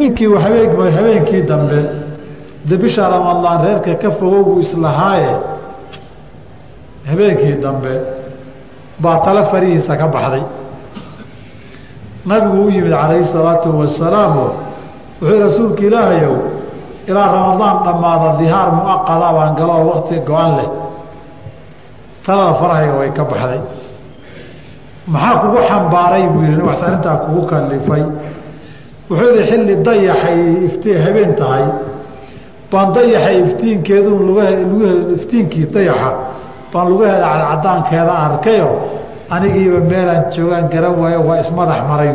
ninkii habeenkii dambe de bisha ramadaan reerka ka fogowgu islahaaye habeenkii dambe baa tale farihiisa ka baxday. Nabigu u yimid calayhi salaatu wasalaamu wuxuu rasuulka ilaahayow ilaa ramadaan dhammaada dihaar muaqada baan galoo wakti go-an leh. Talada farahayga way ka baxday. Maxaa kugu xambaaray buu yihi wax arrintaa kugu kalifay wuxuu yihi xilli dayaxay ifti habeen tahay. Baan dayaxa iftiinkeedu iftiinkii dayaxa. Baan lugaheeda cadcadaankeeda arkayo anigiiba meelaan joogaan garan waayo waa ismadax maray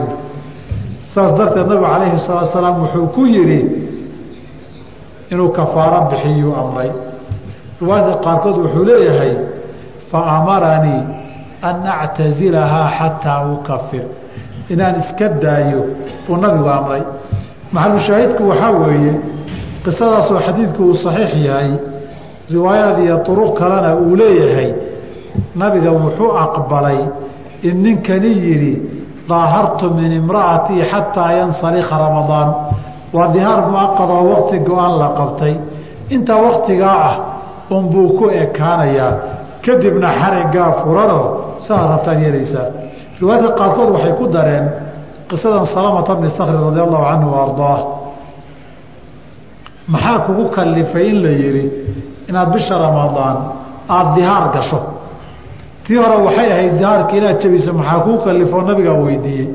saas darteed nabigu calayhi salaatu salaam wuxuu ku yidhi inuu kafaaro bixiyuu amray. Riwaayadka qaarkood wuxuu leeyahay fa amaranii an actazilahaa xataa ukafir inaan iska daayo buu nabigu amray. Maxalushaahidku waxaa weeye qisadaasoo xadiidku uu saxiix yahay riwaayaad iyo duruq kalena uu leeyahay nabiga wuxuu aqbalay in ninkani yidhi daahartu min imra'atii xataa yansalikha ramadaanu waa dihaar muaqadoo wakti go'aan la qabtay. Intaa waktigaa ah unbuu ku ekaanayaa. Kadibna xarigaa furanoo saa rabtaan yeelaysaa riwaayadka qaarkood waxay ku dareen qisadan salamata bni sakri radi allahu canhu ardaah. Maxaa kugu kalifay in la yidhi inaad bisha ramadaan aada dihaar gasho. Tii hore waxay ahayd dihaarka inaad jabiso maxaa kuu kalifoo nabigaa weydiiyey.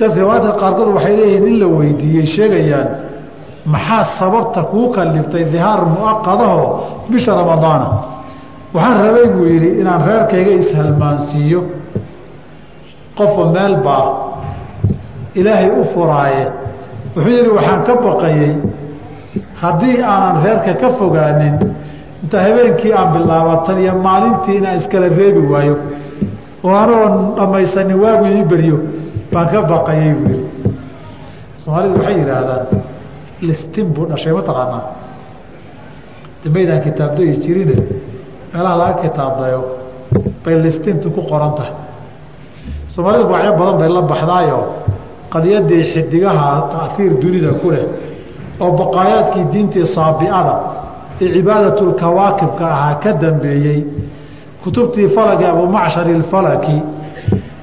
Riwaayadka qaarkood waxay leeyihiin in la weydiiyey sheegayaan maxaa sababta kuu kaliftay dihaar muaqadaho bisha ramadaana waxaan rabay buu yidhi inaan reerkayga ishalmaansiiyo qofba meel baa ilaahay u furaaye. Wuxuu yidhi waxaan ka baqayey haddii aanan reerka ka fogaanin inta habeenkii aan bilaabatan iyo maalintii inaan iskala reebi waayo. Oo anoon dhammaysanin waagu ii beryo baan ka baqayey buu yidhi. Soomaalidu waxay yidhaahdaan listin buu dhashay ma taqaanaa? Damaydaan kitaabdayi jirine meelaha laga kitaabdayo bay listintu ku qoran tahay soomaalidu magacyo badan bay la baxdaayo qadiyadii xidigaha taiir dunida ku leh oo baqaayaadkii diintii saabiada ee cibaadatlkawaakibka ahaa ka dambeeyey. Kutubtii falagi abumacshari ilfalaki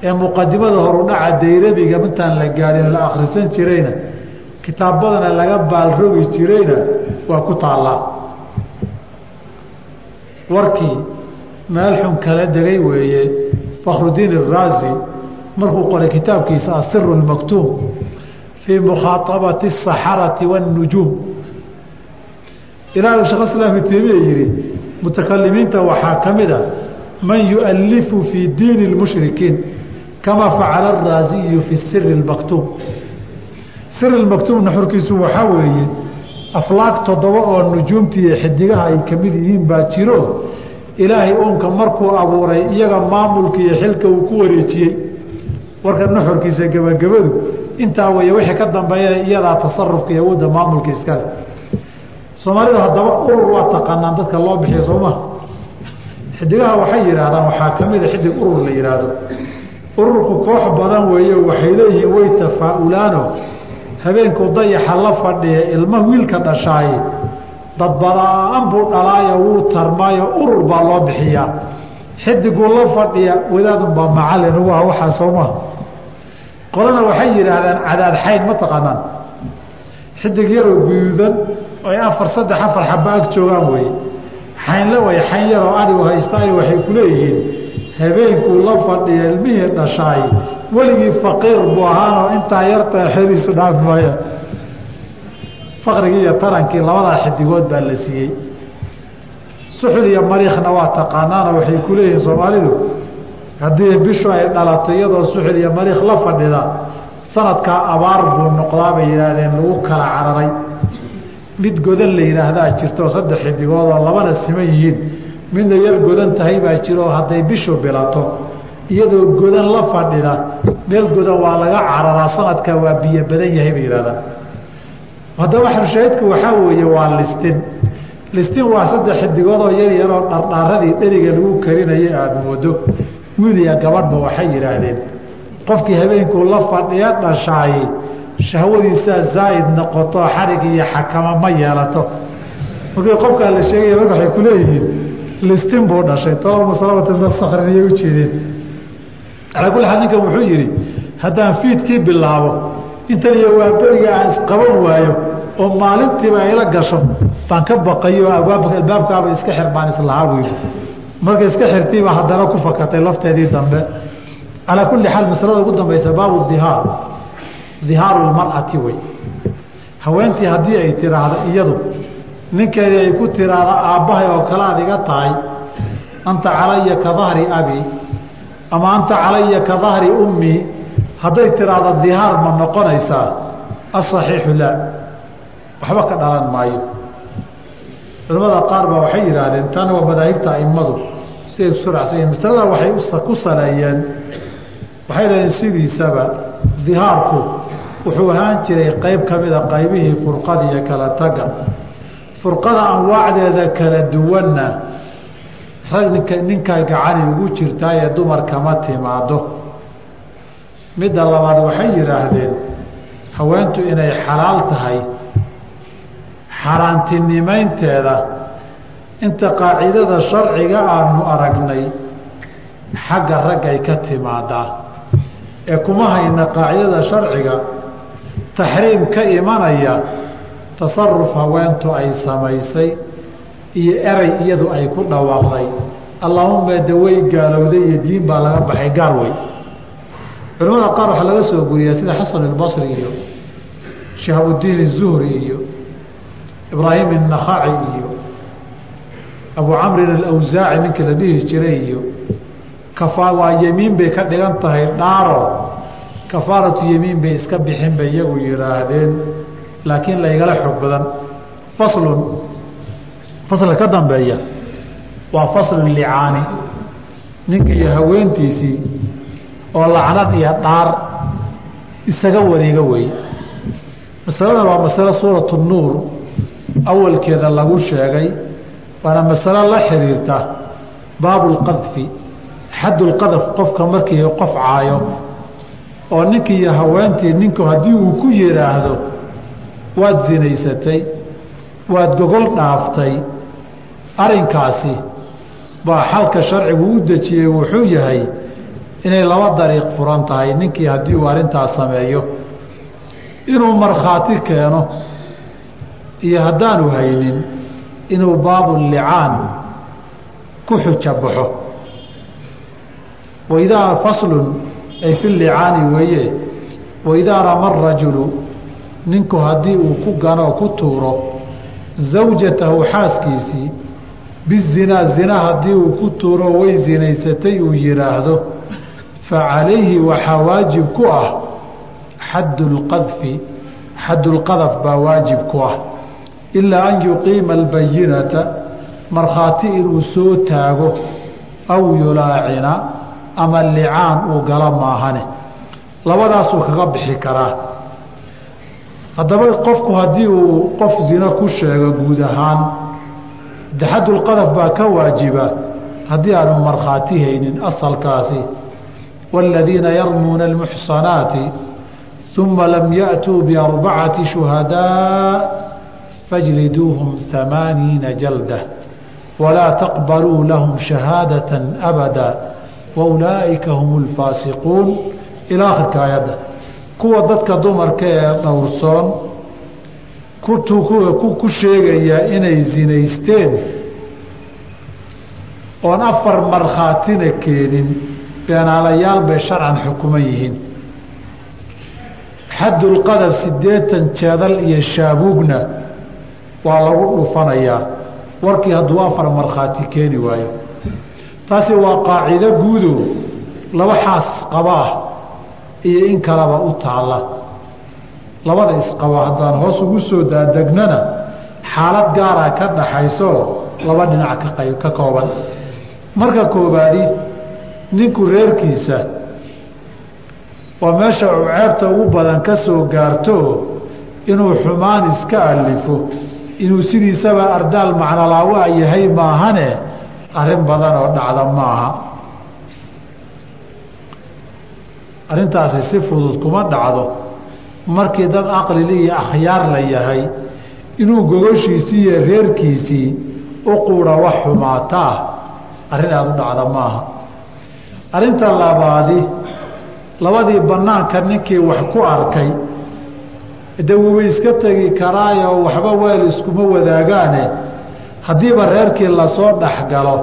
ee muqadimada horudhaca dayrabiga intaan la gaadhin la akhrisan jirayna kitaabadana laga baalrogi jirayna waa ku taallaa warkii meel xun kala degay weeye fakhrudiin iraazi markuu qoray kitaabkiisa asir maktuum fii mukhaaabati asaxarati wanujuum ilaa shekh islaam temiya yihi mutakalimiinta waxaa ka mida ah, man yualifu fii diini اlmushrikiin kama facala araaziyu fi siri اmaktuum siri maktuum naxurkiisu waxaa weeye aflaaq toddoba oo nujuumti iyo xidigaha ay ka mid yihiin baa jiro ilaahay uunka markuu abuuray iyaga maamulka iyo xilka uu ku wareejiyey warka nuxurkiisa gebagabadu intaa weeye wixii ka dambeeyana iyadaa tasarufka iyo awoodda maamulka iskale. Soomaalida haddaba urur waa taqaanaan dadka loo bixiyo sooma xidigaha waxay yidhaahdaan waxaa ka mida xidig urur la yidhaahdo. Ururku koox badan weeye waxay leeyihiin way tafaa-ulaano habeenkuu dayaxa la fadhiya ilma wiilka dhashaaye dadbadaan buu dhalaayo wuu tarmaayo urur baa loo bixiyaa xidiguu la fadhiya wadaadunbaa macalin ugu ah waxaa soo maha qolana waxay yidhaahdaan cadaad xayn ma taqaanaan. Xidig yaroo guduudan oy afar saddex afar xaba ag joogaan weeye xaynla way xayn yaroo adhigu haystaay waxay ku leeyihiin. Habeenkuu la fadhiya ilmihii dhashaay weligii faqiir buu ahaanoo intaa yartaa xeriisu dhaafi maaya faqrigii iyo tarankii labadaa xidigood baa la siiyey suxul iyo mariikhna waa taqaanaano waxay ku leeyihiin soomaalidu. Haddii bishu ay dhalato iyadoo suxul iyo mariikh la fadhida sanadkaa abaar buu noqdaa bay yidhaahdeen lagu kala cararay. Mid godan la yidhaahdaa jirtoo saddex xidigood oo labana siman yihiin. Midna yar godan tahay baa jiroo hadday bishu bilato. Iyadoo godan la fadhida meel godan waa laga cararaa sanadkaa waa biyo badan yahay bay yidhahdaan haddaba xarshaahidku waxaa weeye waa listin listin waa saddex xidigoodoo yar yaroo dhardhaaradii dheriga lagu karinaya aada moodo. Wiil iyo gabadhba waxay yidhaahdeen qofkii habeenkuu la fadhiya dhashaaye shahwadiisaa zaa'id noqoto xarig iyo xakama ma yeelato. Markii qofkaa la sheegaya marka waxay ku leeyihiin listin buu dhashay toloma salamata min asakrin iyay u jeedeen. Calaa kulli xaal ninkan wuxuu yidhi haddaan fiidkii bilaabo intan iyo waa beriga aan isqaban waayo oo maalintiiba ayla gasho baan ka baqayo albaabkaaba iska xir baan islahaa buu yidhi. Marka iska xirtiiba haddana ku fakatay lafteedii dambe. Calaa kulli xaal masalada ugu dambaysa baabu dihaar. Dihaaru lmar'ati wey. Haweentii haddii ay tiraahdo iyadu ninkeedii ay ku tiraahdo aabbahay oo kale aad iga tahay anta calaya ka dahri abi ama anta calaya ka dahri ummii hadday tiraahdo dihaar ma noqonaysaa? Asaxiixu laa waxba ka dhalan maayo. Culamada qaar baa waxay yidhaahdeen tana waa madaahibta aimadu siday suracsan masalada waxay ku saleeyeen waxay dhahdeen sidiisaba dihaarku wuxuu ahaan jiray qayb ka mida qaybihii furqada iyo kala taga. Furqada anwaacdeeda kala duwanna rag ninka ninkaa gacani ugu jirtaayee dumar kama timaado. Midda labaad waxay yidhaahdeen haweentu inay xalaal tahay xaaraantinimaynteeda inta qaacidada sharciga aanu aragnay xagga raggay ka timaadaa. Ee kuma hayna qaacidada sharciga taxriim ka imanaya tasaruf haweentu ay samaysay iyo eray iyadu ay ku dhawaaqday. Allaahuma dawey gaalowday iyo diin baa laga baxay gaal wey culamada qaar waxaa laga soo guriyaa sida xasan albasri iyo shihaabudiin izuhri iyo ibraahim innakhaci iyo abu camrin alawsaaci ninkii la dhihi jiray iyo kafa waa yemiin bay ka dhigan tahay dhaaro. Kafaaratu yemiin bay iska bixin bay iyagu yidhaahdeen laakiin laygala xoog badan. Faslun faslka ka dambeeya waa faslu licaani. Ninka iyo haweentiisii oo lacnad iyo dhaar isaga wareega weeye. Masaladan waa masalo suuratu nuur awalkeeda lagu sheegay waana masalo la xiriirta baabu lqadfi xaddulqadaf qofka markii qof caayo oo ninkii iyo haweentii ninku haddii uu ku yidhaahdo waad zinaysatay waad gogol dhaaftay arrinkaasi baa xalka sharcigu u dejiyey wuxuu yahay inay laba dariiq furan tahay ninkii haddii uu arrintaas sameeyo. Inuu markhaati keeno iyo haddaanu haynin inuu baabu licaan ku xuja baxo. Waidaa faslun ay fi licaani weeye waidaa rama rajulu ninku haddii uu ku ganoo ku tuuro zawjatahu xaaskiisii bizinaa zina haddii uu ku tuuro way zinaysatay uu yidhaahdo fa calayhi waxaa waajib ku ah xaddu lqadfi xaddulqadaf baa waajib ku ah ilaa an yuqiima albayinata markhaati inuu soo taago aw yulaacina ama licaan uu gala maahane. Labadaasuu kaga bixi karaa. Haddaba qofku haddii uu qof zino ku sheego guud ahaan de xaddulqadaf baa ka waajiba haddii aanu markhaati haynin asalkaasi. Waaladiina yarmuuna almuxsanaati uma lam ya'tuu biarbacati shuhadaa fajliduuhum amaaniina jalda walaa taqbaluu lahum shahaadata abada waulaa'ika hum alfaasiquun ilaa akhirka aayadda kuwa dadka dumarka ee dhowrsoon ku sheegaya inay zinaysteen oon afar markhaatina keenin beenaalayaal bay sharcan xukuman yihiin xaddulqadaf siddeetan jeedal iyo shaabuugna waa lagu dhufanayaa. Warkii hadduu afar markhaati keeni waayo. Taasi waa qaacido guudo laba xaas qaba ah iyo in kaleba u taalla. Labada isqaba haddaan hoos ugu soo daadegnana xaalad gaara ka dhaxayso laba dhinac ka qayb ka kooban. Marka koobaadi ninku reerkiisa waa meesha ceebta ugu badan ka soo gaarto inuu xumaan iska alifo inuu sidiisaba ardaal macnolaawa yahay maahane arrin badan oo dhacda maaha. Arrintaasi si fudud kuma dhacdo. Markii dad aqlili iyo akhyaar la yahay inuu gogoshiisii iyo reerkiisii u quudha wax xumaata ah arrin aada u dhacda maaha. Arrinta labaadi labadii bannaanka ninkii wax ku arkay de wuuba iska tegi karaayo waxba weel iskuma wadaagaane haddiiba reerkii la soo dhexgalo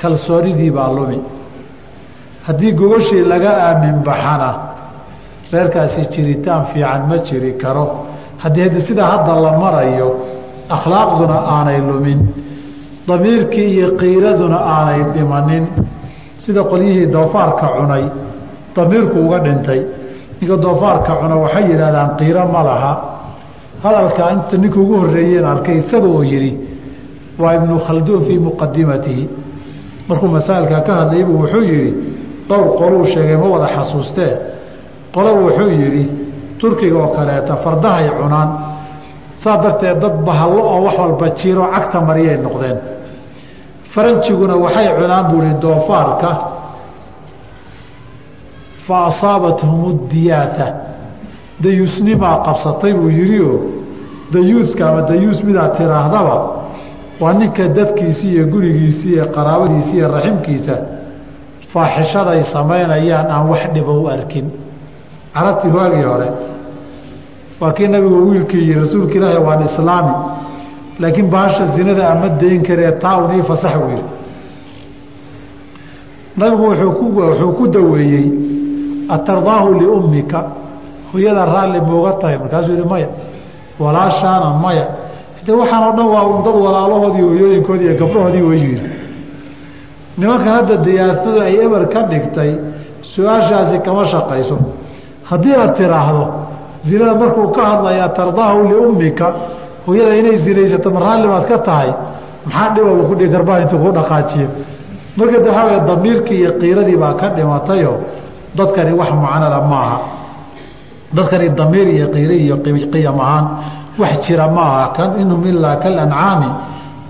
kalsoonidii baa lumi. Haddii gogoshii laga aamin baxana reerkaasi jiritaan fiican ma jiri karo. Haddii haddi sidaa hadda la marayo akhlaaqduna aanay lumin damiirkii iyo qiiraduna aanay dhimanin. Sida qolyihii doofaarka cunay damiirku uga dhintay ninka doofaarka cuna waxay yidhahdaan qiiro ma laha. Hadalka inta ninka ugu horreeyeen arkay isaga oo yidhi waa ibnu khalduun fii muqadimatihi markuu masaa'ilka ka hadlaybuu wuxuu yidhi dhowr qoluu sheegay ma wada xasuustee qolo wuxuu yidhi turkiga oo kaleeta fardahay cunaan saa darteed dad bahallo oo wax walba jiiro cagta mariyay noqdeen. Faranjiguna waxay cunaan buu ihi doofaarka fa asaabathum diyaata dayuusnimaa qabsatay buu yidhioo dayuuska ama dayuus midaad tiraahdaba waa ninka dadkiisii iyo gurigiisii iyo qaraabadiisii iyo raximkiisa faaxishaday samaynayaan aan wax dhiba u arkin. Carabtii waagii hore waa kii nabigu wiilkii yihi rasuulka ilaahi waan islaami laakiin baasha zinada ama dayn karee taa un ii fasax buu yidhi nabigu wuxuu ku daweeyey atardaahu liummika. Hooyada raalli mauga tahay markaasuu yihi maya walaashaana maya. De waxaan oo dhan waa un dad walaalahoodii hooyooyinkoodii iyo gabdhahoodii wayu yidhi. Nimankan hadda diyaasadu ay eber ka dhigtay su'aashaasi kama shaqayso. Haddii aad tiraahdo zinada markuu ka hadlaya tardaahu liummika hooyada inay zinaysato ma raalli baad ka tahay? Maxaa dhibaba kudhi garbaa intuu kuu dhaqaajiyo. Marka wey damiirkii iyo qiiradii baa ka dhimatayo dadkani wax macnala maaha. Dadkani damiir iyo qiiri iyo qiyam ahaan wax jira maaha kan inhum ilaa kalancaami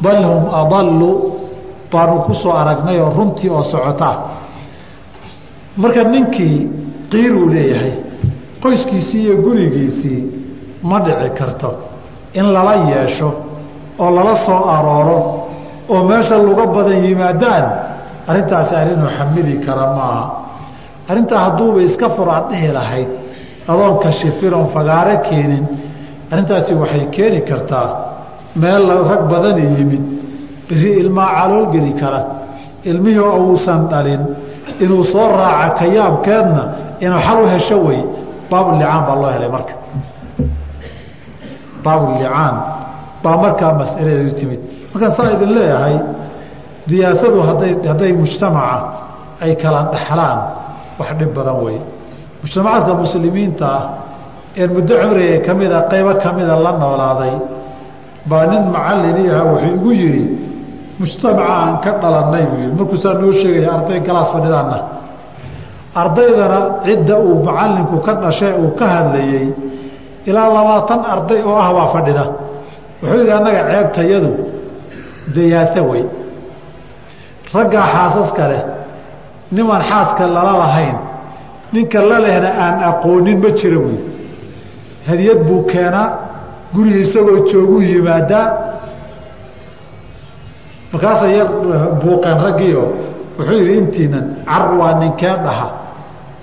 bal hum adallu baanu ku soo aragnayoo runtii oo socotaa marka ninkii qiiruu leeyahay qoyskiisii iyo gurigiisii ma dhici karto in lala yeesho oo lala soo arooro oo meesha luga badan yimaadaan arrintaasi arrinuu xamili kara maaha arrintaa hadduuba iska dhihi lahayd. Adoon kashifiron fagaare keenin. Arrintaasi waxay keeni kartaa meel rag badani yimid. Biri ilmaa calool geli kara. Ilmihii oo uusan dhalin. Inuu soo raaca kayaabkeedna inuu xal u hesho wey. Baabulicaan baa loo helay marka. Baabulicaan baa markaa masaladeedu timid. Markaan saa idin leeyahay diyaasadu hadday hadday mujtamaca ay kala dhaxlaan wax dhib badan wey mujtamacaadka muslimiinta ah ee muddo cumriga kamida qaybo kamida la noolaaday baa nin macaliniiha wuxuu igu yidhi mujtamaca aan ka dhalannay buu yidhi. Markuusaa noo sheegaya arday galaas fadhidaana ardaydana cidda uu macalinku ka dhashay uu ka hadlayey ilaa labaatan arday oo ah baa fadhida. Wuxuu yidhi annaga ceebtayadu dayaata wey raggaa xaasaska leh nimaan xaaska lala lahayn. Ninka la lehna aan aqoonin ma jira buy hadiyad buu keenaa guriga isagoo jooguu yimaadaa markaasa yar buuqeen raggiio wuxuu yidhi intiinan car waa ninkeen dhaha.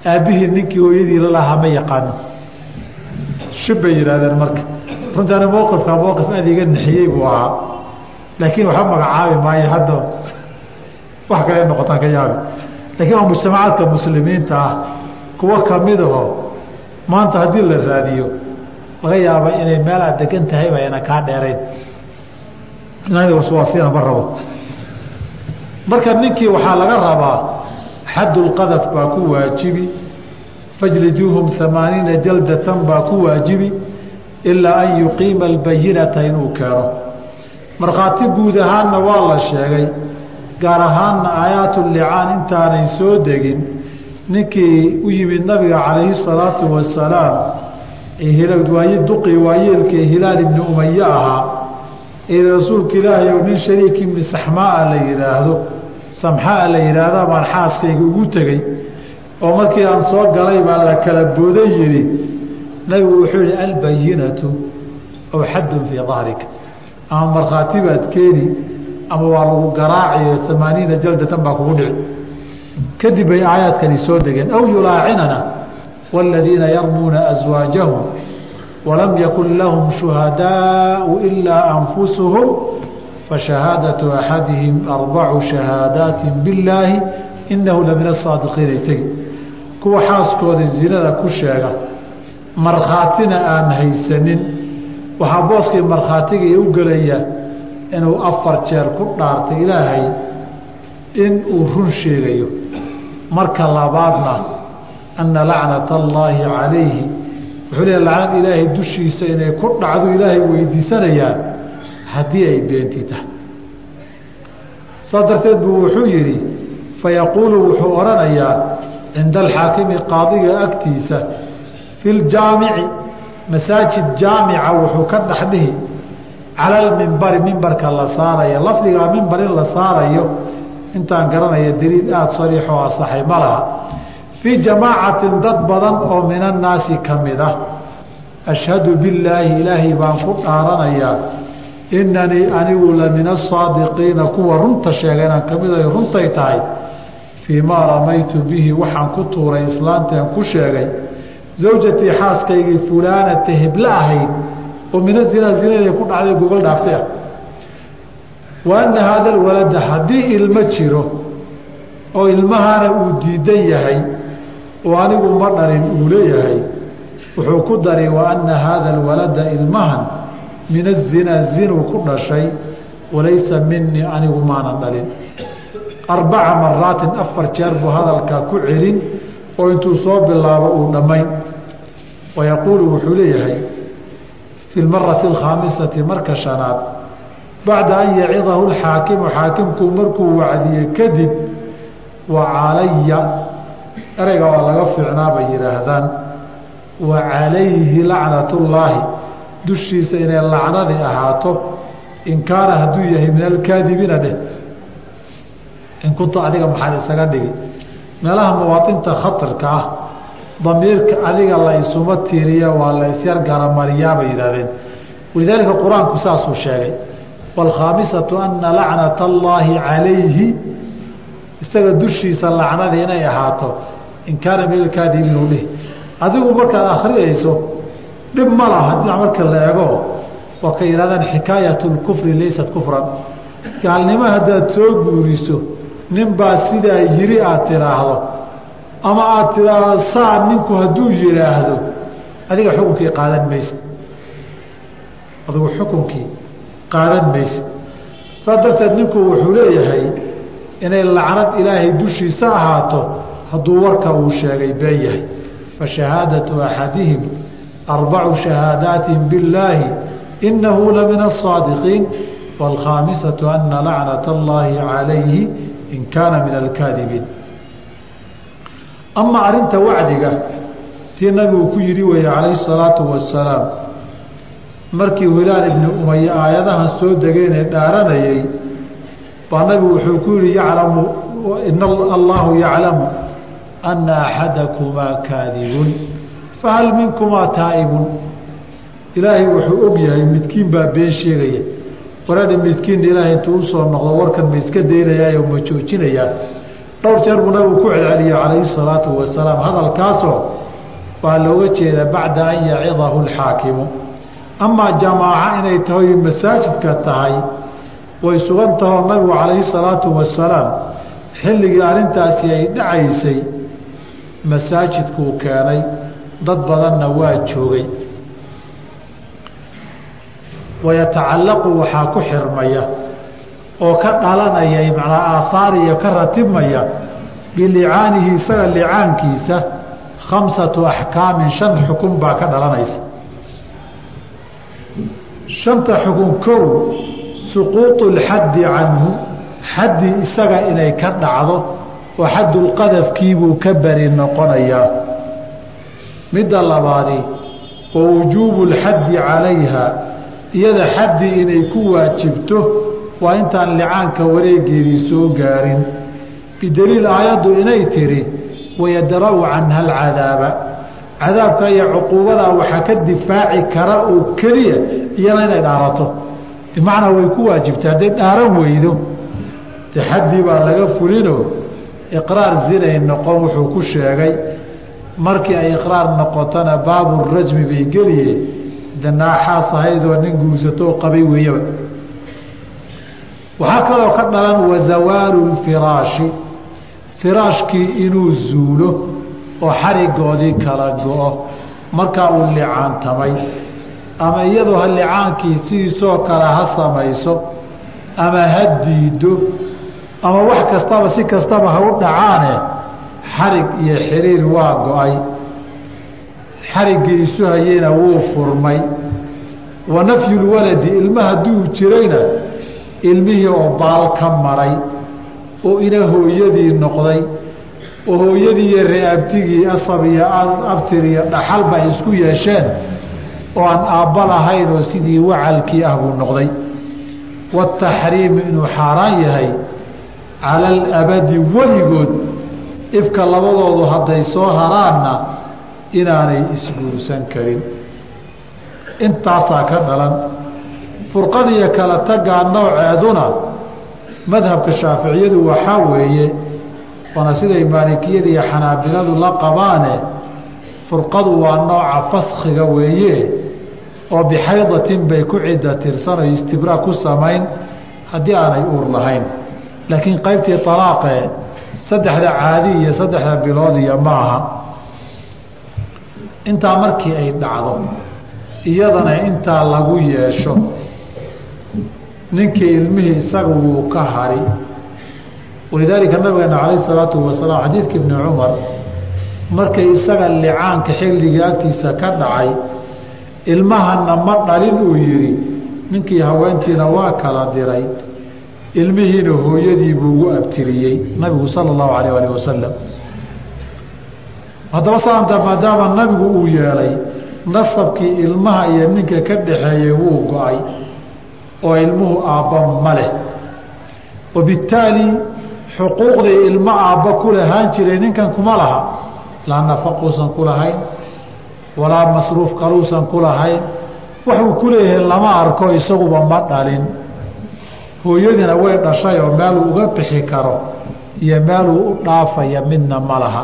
Aabbihii ninkii hooyadii la lahaa ma yaqaano. Shib bay yidhaahdeen marka. Runtaani mowqifkaa mowqif aada iga nixiyey buu ahaa. Laakiin waxba magacaabi maayo hadda. Wax kale noqotaan ka yaabi lakiin waa mujtamacaadka muslimiinta ah kuwo kamidaho maanta haddii la raadiyo laga yaaba inay meel aad degan tahayba ayna kaa dheerayn inaga waswaasina ma rabo marka ninkii waxaa laga rabaa xaddulqadaf baa ku waajibi fajliduuhum amaaniina jaldatan baa ku waajibi ilaa an yuqiima albayinata inuu keeno markhaati guud ahaanna waa la sheegay gaar ahaanna aayaatulicaan intaanay soo degin ninkii u yimid nabiga calayhi salaatu wasalaam duqii waayeelkii hilaal ibni umaye ahaa ee rasuulka ilaahay ou nin shariik ibni saxmaa la yidhaahdo samxaa la yidhaahda baan xaaskayga ugu tegey oo markii aan soo galay baa la kala booday yidhi nabigu wuxuu yihi albayinatu aw xaddun fii dahrika ama markhaati baad keeni ama waa lagu garaaciyo amaaniina jaldatan baa kugu dhici. Kadib bay aayaadkani soo degeen. Aw yulaacinana wاladiina yarmuuna aswaajahum walam yakun lahum shuhadaau ilaa anfusuhum fashahaadaةu axadihim arbacu shahaadaati billaahi inahu lamin asaadiqiina tegi. Kuwa xaaskooda zinada ku sheega markhaatina aan haysanin. Waxaa booskii markhaatigii u gelaya inuu afar jeer ku dhaartay ilaahay in uu run sheegayo. Marka labaadna anna lacnata allaahi calayhi. Wuxuu leeya lacnad ilaahay dushiisa inay ku dhacdo ilaahay weydiisanayaa haddii ay beenti tahay. Saas darteed buu wuxuu yidhi fayaquulu wuxuu odhanayaa cinda alxaakimi qaadiga agtiisa fi ljaamici masaajid jaamica wuxuu ka dhexdhihi cala almimbari mimbarka la saaraya lafdigaa mimbar in la saarayo. Intaan garanaya daliil aada sariixoo asaxay ma laha. Fii jamaacatin dad badan oo min annaasi ka mid ah ashhadu billaahi ilaahay baan ku dhaaranayaa inanii anigu la min asaadiqiina kuwa runta sheega inaan ka mid ahay runtay tahay fii maa ramaytu bihi waxaan ku tuuray islaanteen ku sheegay zawjatii xaaskaygii fulaanata hebla ahayd oo mina zina inay ku dhacday gogol dhaaftay ah wa anna haada alwalada haddii ilmo jiro oo ilmahana uu diidan yahay oo anigu ma dhalin uu leeyahay wuxuu ku dari wa anna haada alwalada ilmahan min azinaa zinuu ku dhashay walaysa minii anigu maanan dhalin. Arbaca maraatin afar jeer buu hadalkaa ku celin oo intuu soo bilaabo uu dhammayn. Wayaquulu wuxuu leeyahay fi lmarati alkhaamisati marka shanaad bacda an yacidahu lxaakimu xaakimku markuu wacdiye kadib wa calaya ereyga waa laga fiicnaa bay yidhaahdaan wa calayhi lacnatullaahi dushiisa inay lacnadii ahaato in kaana hadduu yahay min alkaadibiina dheh in kunta adiga maxaad isaga dhigi meelaha muwaainta khatarka ah damiirka adiga la isuma tiiriya waa la isyar garamariyaa bay yidhahdeen walidaalika qur'aanku saasuu sheegay waalkhaamisatu anna lacnata allaahi calayhi. Isaga dushiisa lacnadii inay ahaato in kaana min alkaadibiin u dhih. Adigu markaad akhriyayso dhib ma laha dhinac marka la eego waa ka yidhahdaan xikaayat lkufri laysat kufran. Gaalnimo haddaad soo guuriso ninbaa sidaa yiri aad tidhaahdo ama aad tidhaahdo saa ninku hadduu yidhaahdo adiga xukunkii qaadan maysid adigu xukunkii qaadan maysid saas darteed ninku wuxuu leeyahay inay lacnad ilaahay dushiisa ahaato hadduu warka uu sheegay been yahay. Fa shahaadatu axadihim arbacu shahaadaati billaahi inahu la min asaadiqiin waalkhaamisatu ana lacnata allaahi calayhi in kaana min alkaadibiin ama arrinta wacdiga tii nabigu ku yidhi weeye calayhi salaatu wasalaam markii hilaal ibni umaya aayadahan soo degeenee dhaaranayay baa nabigu wuxuu ku yihi yaclamu in allaahu yaclamu anna axadakumaa kaadibun fahal minkumaa taa'ibun. Ilaahay wuxuu og yahay midkiin baa been sheegaya. Waradha midkiinna ilaahay intuu u soo noqdo warkan ma iska daynayaayo ma joojinayaa dhowr jeer buu nabigu ku celceliyey calayhi salaatu wasalaam. Hadalkaasoo waa looga jeedaa bacda an yacidahu alxaakimu. Amaa jamaaca inay tahay masaajidka tahay way sugan tahoo nabigu calayhi salaatu wasalaam xilligii arrintaasi ay dhacaysay masaajidkuu keenay dad badanna waa joogay. Wayatacallaqu waxaa ku xirmaya oo ka dhalanaya macnaa aahaariya ka ratibmaya bilicaanihi isaga licaankiisa khamsatu axkaamin shan xukun baa ka dhalanaysa shanta xukun kow suquuطu اlxaddi canhu xaddi isaga inay ka dhacdo oo xaddulqadafkiibuu ka beri noqonayaa midda labaadi wa wujuubu اlxaddi calayha iyada xaddi inay ku waajibto waa intaan licaanka wareegeedii soo gaarin. Bidaliil aayaddu inay tidhi wayadra'u canha alcadaaba cadaabka iyo cuquubadaa waxaa ka difaaci kara oo keliya iyana inay dhaarato. Bimacnaa way ku waajibtay hadday dhaaran weydo. Dee xaddii baa laga fulinoo iqraar zinay noqon wuxuu ku sheegay markii ay iqraar noqotona baabu rajmi bay geliye. Danaaxaas ahaydoo nin guursatoo qabay weeyaba waxaa kaloo ka dhalan wazawaalu lfiraashi. Firaashkii inuu zuulo oo xarigoodii kala go-o markaa uu licaantamay ama iyadoo ha licaankii sidiisoo kale ha samayso ama ha diido ama wax kastaba si kastaba ha u dhacaane xarig iyo xiriir waa go'ay. Xariggii isu hayeyna wuu furmay. Wa nafyulwaladi ilma hadduu jirayna ilmihii oo baal ka maray oo ina hooyadii noqday oo hooyadii iyo reeabtigii asab iyo abtir iyo dhaxalba ay isku yeesheen oo aan aabba lahayn oo sidii wacalkii ah buu noqday. Wataxriimu inuu xaaraan yahay cala alabadi weligood ifka labadoodu hadday soo haraanna inaanay isguursan karin. Intaasaa ka dhalan furqadiyo kala tagaa nooceeduna madhabka shaaficiyadu waxaa weeye waana siday maalikiyada iyo xanaabiladu la qabaane furqadu waa nooca faskhiga weeye oo bixaydatin bay ku cidda tirsanoo istibraa ku samayn haddii aanay uur lahayn. Laakiin qaybtii alaaqee saddexda caadi iyo saddexda bilood iyo ma aha. Intaa markii ay dhacdo iyadana intaa lagu yeesho ninkii ilmihii isaga wuu ka hari walidaalika nabigeena calayh salaatu wasalaam xadiidka ibni cumar markay isaga licaanka xilligii agtiisa ka dhacay ilmahana ma dhalin uu yidhi ninkii haweentiina waa kala diray ilmihiina hooyadii buu ugu abtiriyey nabigu sala allahu alayh alih wasalam haddaba saanta maadaama nabigu uu yeelay nasabkii ilmaha iyo ninka ka dhaxeeyey wuu go'ay oo ilmuhu aabba ma leh. Wabittaali xuquuqdii ilmo aabba ku lahaan jiray ninkan kuma laha laa nafaquusan ku lahayn walaa masruuf kaluusan ku lahayn waxuu ku leeyahay lama arko isaguba ma dhalin. Hooyadiina way dhashay oo meeluu uga bixi karo iyo meeluu u dhaafaya midna ma laha.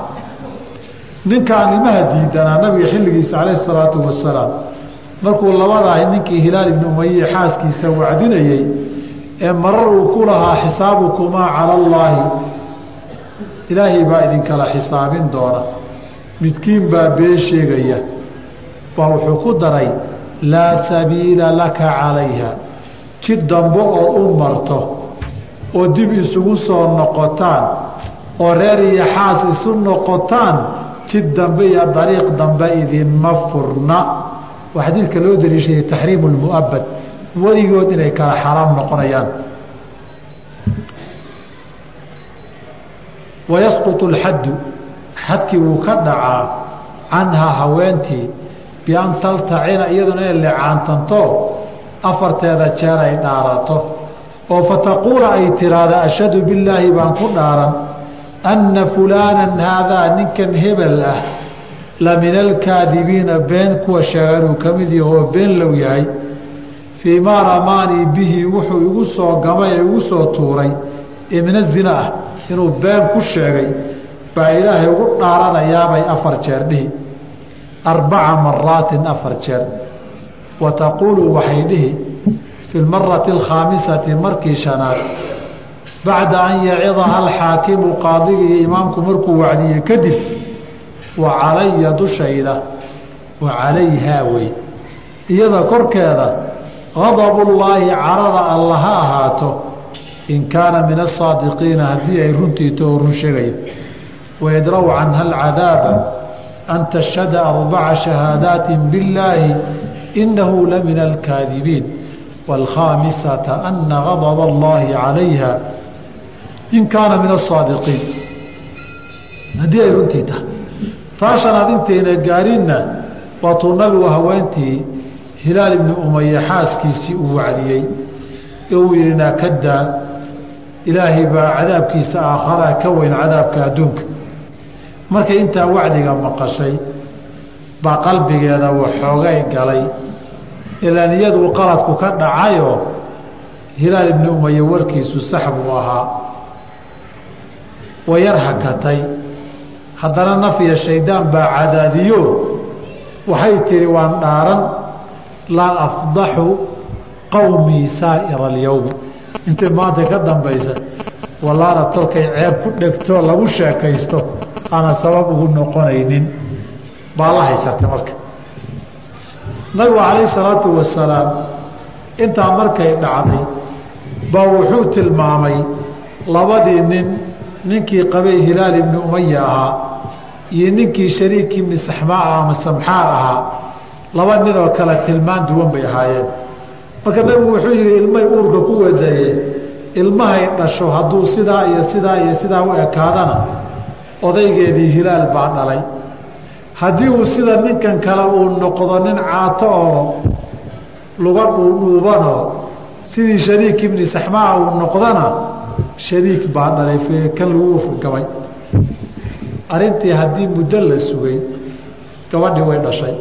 Ninkaan ilmaha diidanaa nabiga xilligiisa calayhi salaatu wasalaam markuu labadaah ninkii hilaal ibni umayiye xaaskiisa wacdinayey ee marar uu ku lahaa xisaabukumaa cala allaahi ilaahay baa idinkala xisaabin doona. Midkiin baa been sheegaya baa wuxuu ku daray laa sabiila laka calayha. Jid dambe ood u marto oo dib isugu soo noqotaan oo reer iyo xaas isu noqotaan jid dambe iyo dariiq dambe idinma furna waa xadiidka loo daliishayay taxriimu lmu'abad weligood inay kala xaraam noqonayaan. Wayasqutu alxaddu xadkii wuu ka dhacaa canhaa haweentii bian taltacina iyaduna inay licaantanto afarteeda jeer ay dhaarato. Oo fataquula ay tiraahdo ashhadu billaahi baan ku dhaaran anna fulaanan haadaa ninkan hebel ah la min alkaadibiina been kuwa sheega inuu ka mid yaho oo been low yahay fii maa ramaanii bihi wuxuu igu soo gamay ee igu soo tuuray ee mina zina ah inuu been ku sheegay baa ilaahay ugu dhaaranayaabay afar jeer dhihi. Arbaca maraatin afar jeer. Wa taquulu waxay dhihi fi lmarati alkhaamisati markii shanaad bacda an yacidaha alxaakimu qaadiga iyo imaamku markuu wacdiye kadib wa calaya dushayda wa calayhaa wey. Iyada korkeeda gadabullaahi carada alla ha ahaato in kaana min asaadiqiina haddii ay runtiito oo run sheegaya. Wayadraw canha alcadaaba an tashhada arbaca shahaadaati billaahi inahu la min alkaadibiin. Wاlkhaamisata ana gadaba allahi calayha in kaana min asaadiqiin haddii ay runtii tahay taa shanaad intayna gaarinna waatuu nabigu haweentii hilaal ibni umaye xaaskiisii uu wacdiyey. Uu yidhi naakadaa ilaahay baa cadaabkiisa aakharaa ka weyn cadaabka adduunka. Markay intaa wacdiga maqashay baa qalbigeeda waxoogay galay. Ilaan iyaduu qaladku ka dhacayoo hilaal ibni umaye warkiisu sax buu ahaa. Way yar hakatay haddana nafya shaydaan baa cadaadiyo. Waxay tihi waan dhaaran laa afdaxu qowmii saa'ira alyowmi intay maanta ka dambaysa wallaana tolkay ceeb ku dhegtoo lagu sheekaysto aana sabab ugu noqonaynin. Baa la haysatay marka. Nabigu calayhi salaatu wasalaam intaa markay dhacday baa wuxuu tilmaamay labadii nin ninkii qabay hilaal ibni umaya ahaa iyo ninkii shariik ibni saxmaa ama samxaa ahaa laba nin oo kale tilmaan duwan bay ahaayeen. Marka nabigu wuxuu yihi ilmay uurka ku wadaye ilmahay dhasho hadduu sidaa iyo sidaa iyo sidaa u ekaadana odaygeedii hilaal baa dhalay. Haddii uu sida ninkan kale uu noqdo nin caato oo luga dhuudhuubanoo sidii shariik ibni saxmaa uu noqdana shariik baa dhalay kan lagu gabay arrintii haddii muddo la sugay gabadhii way dhashay.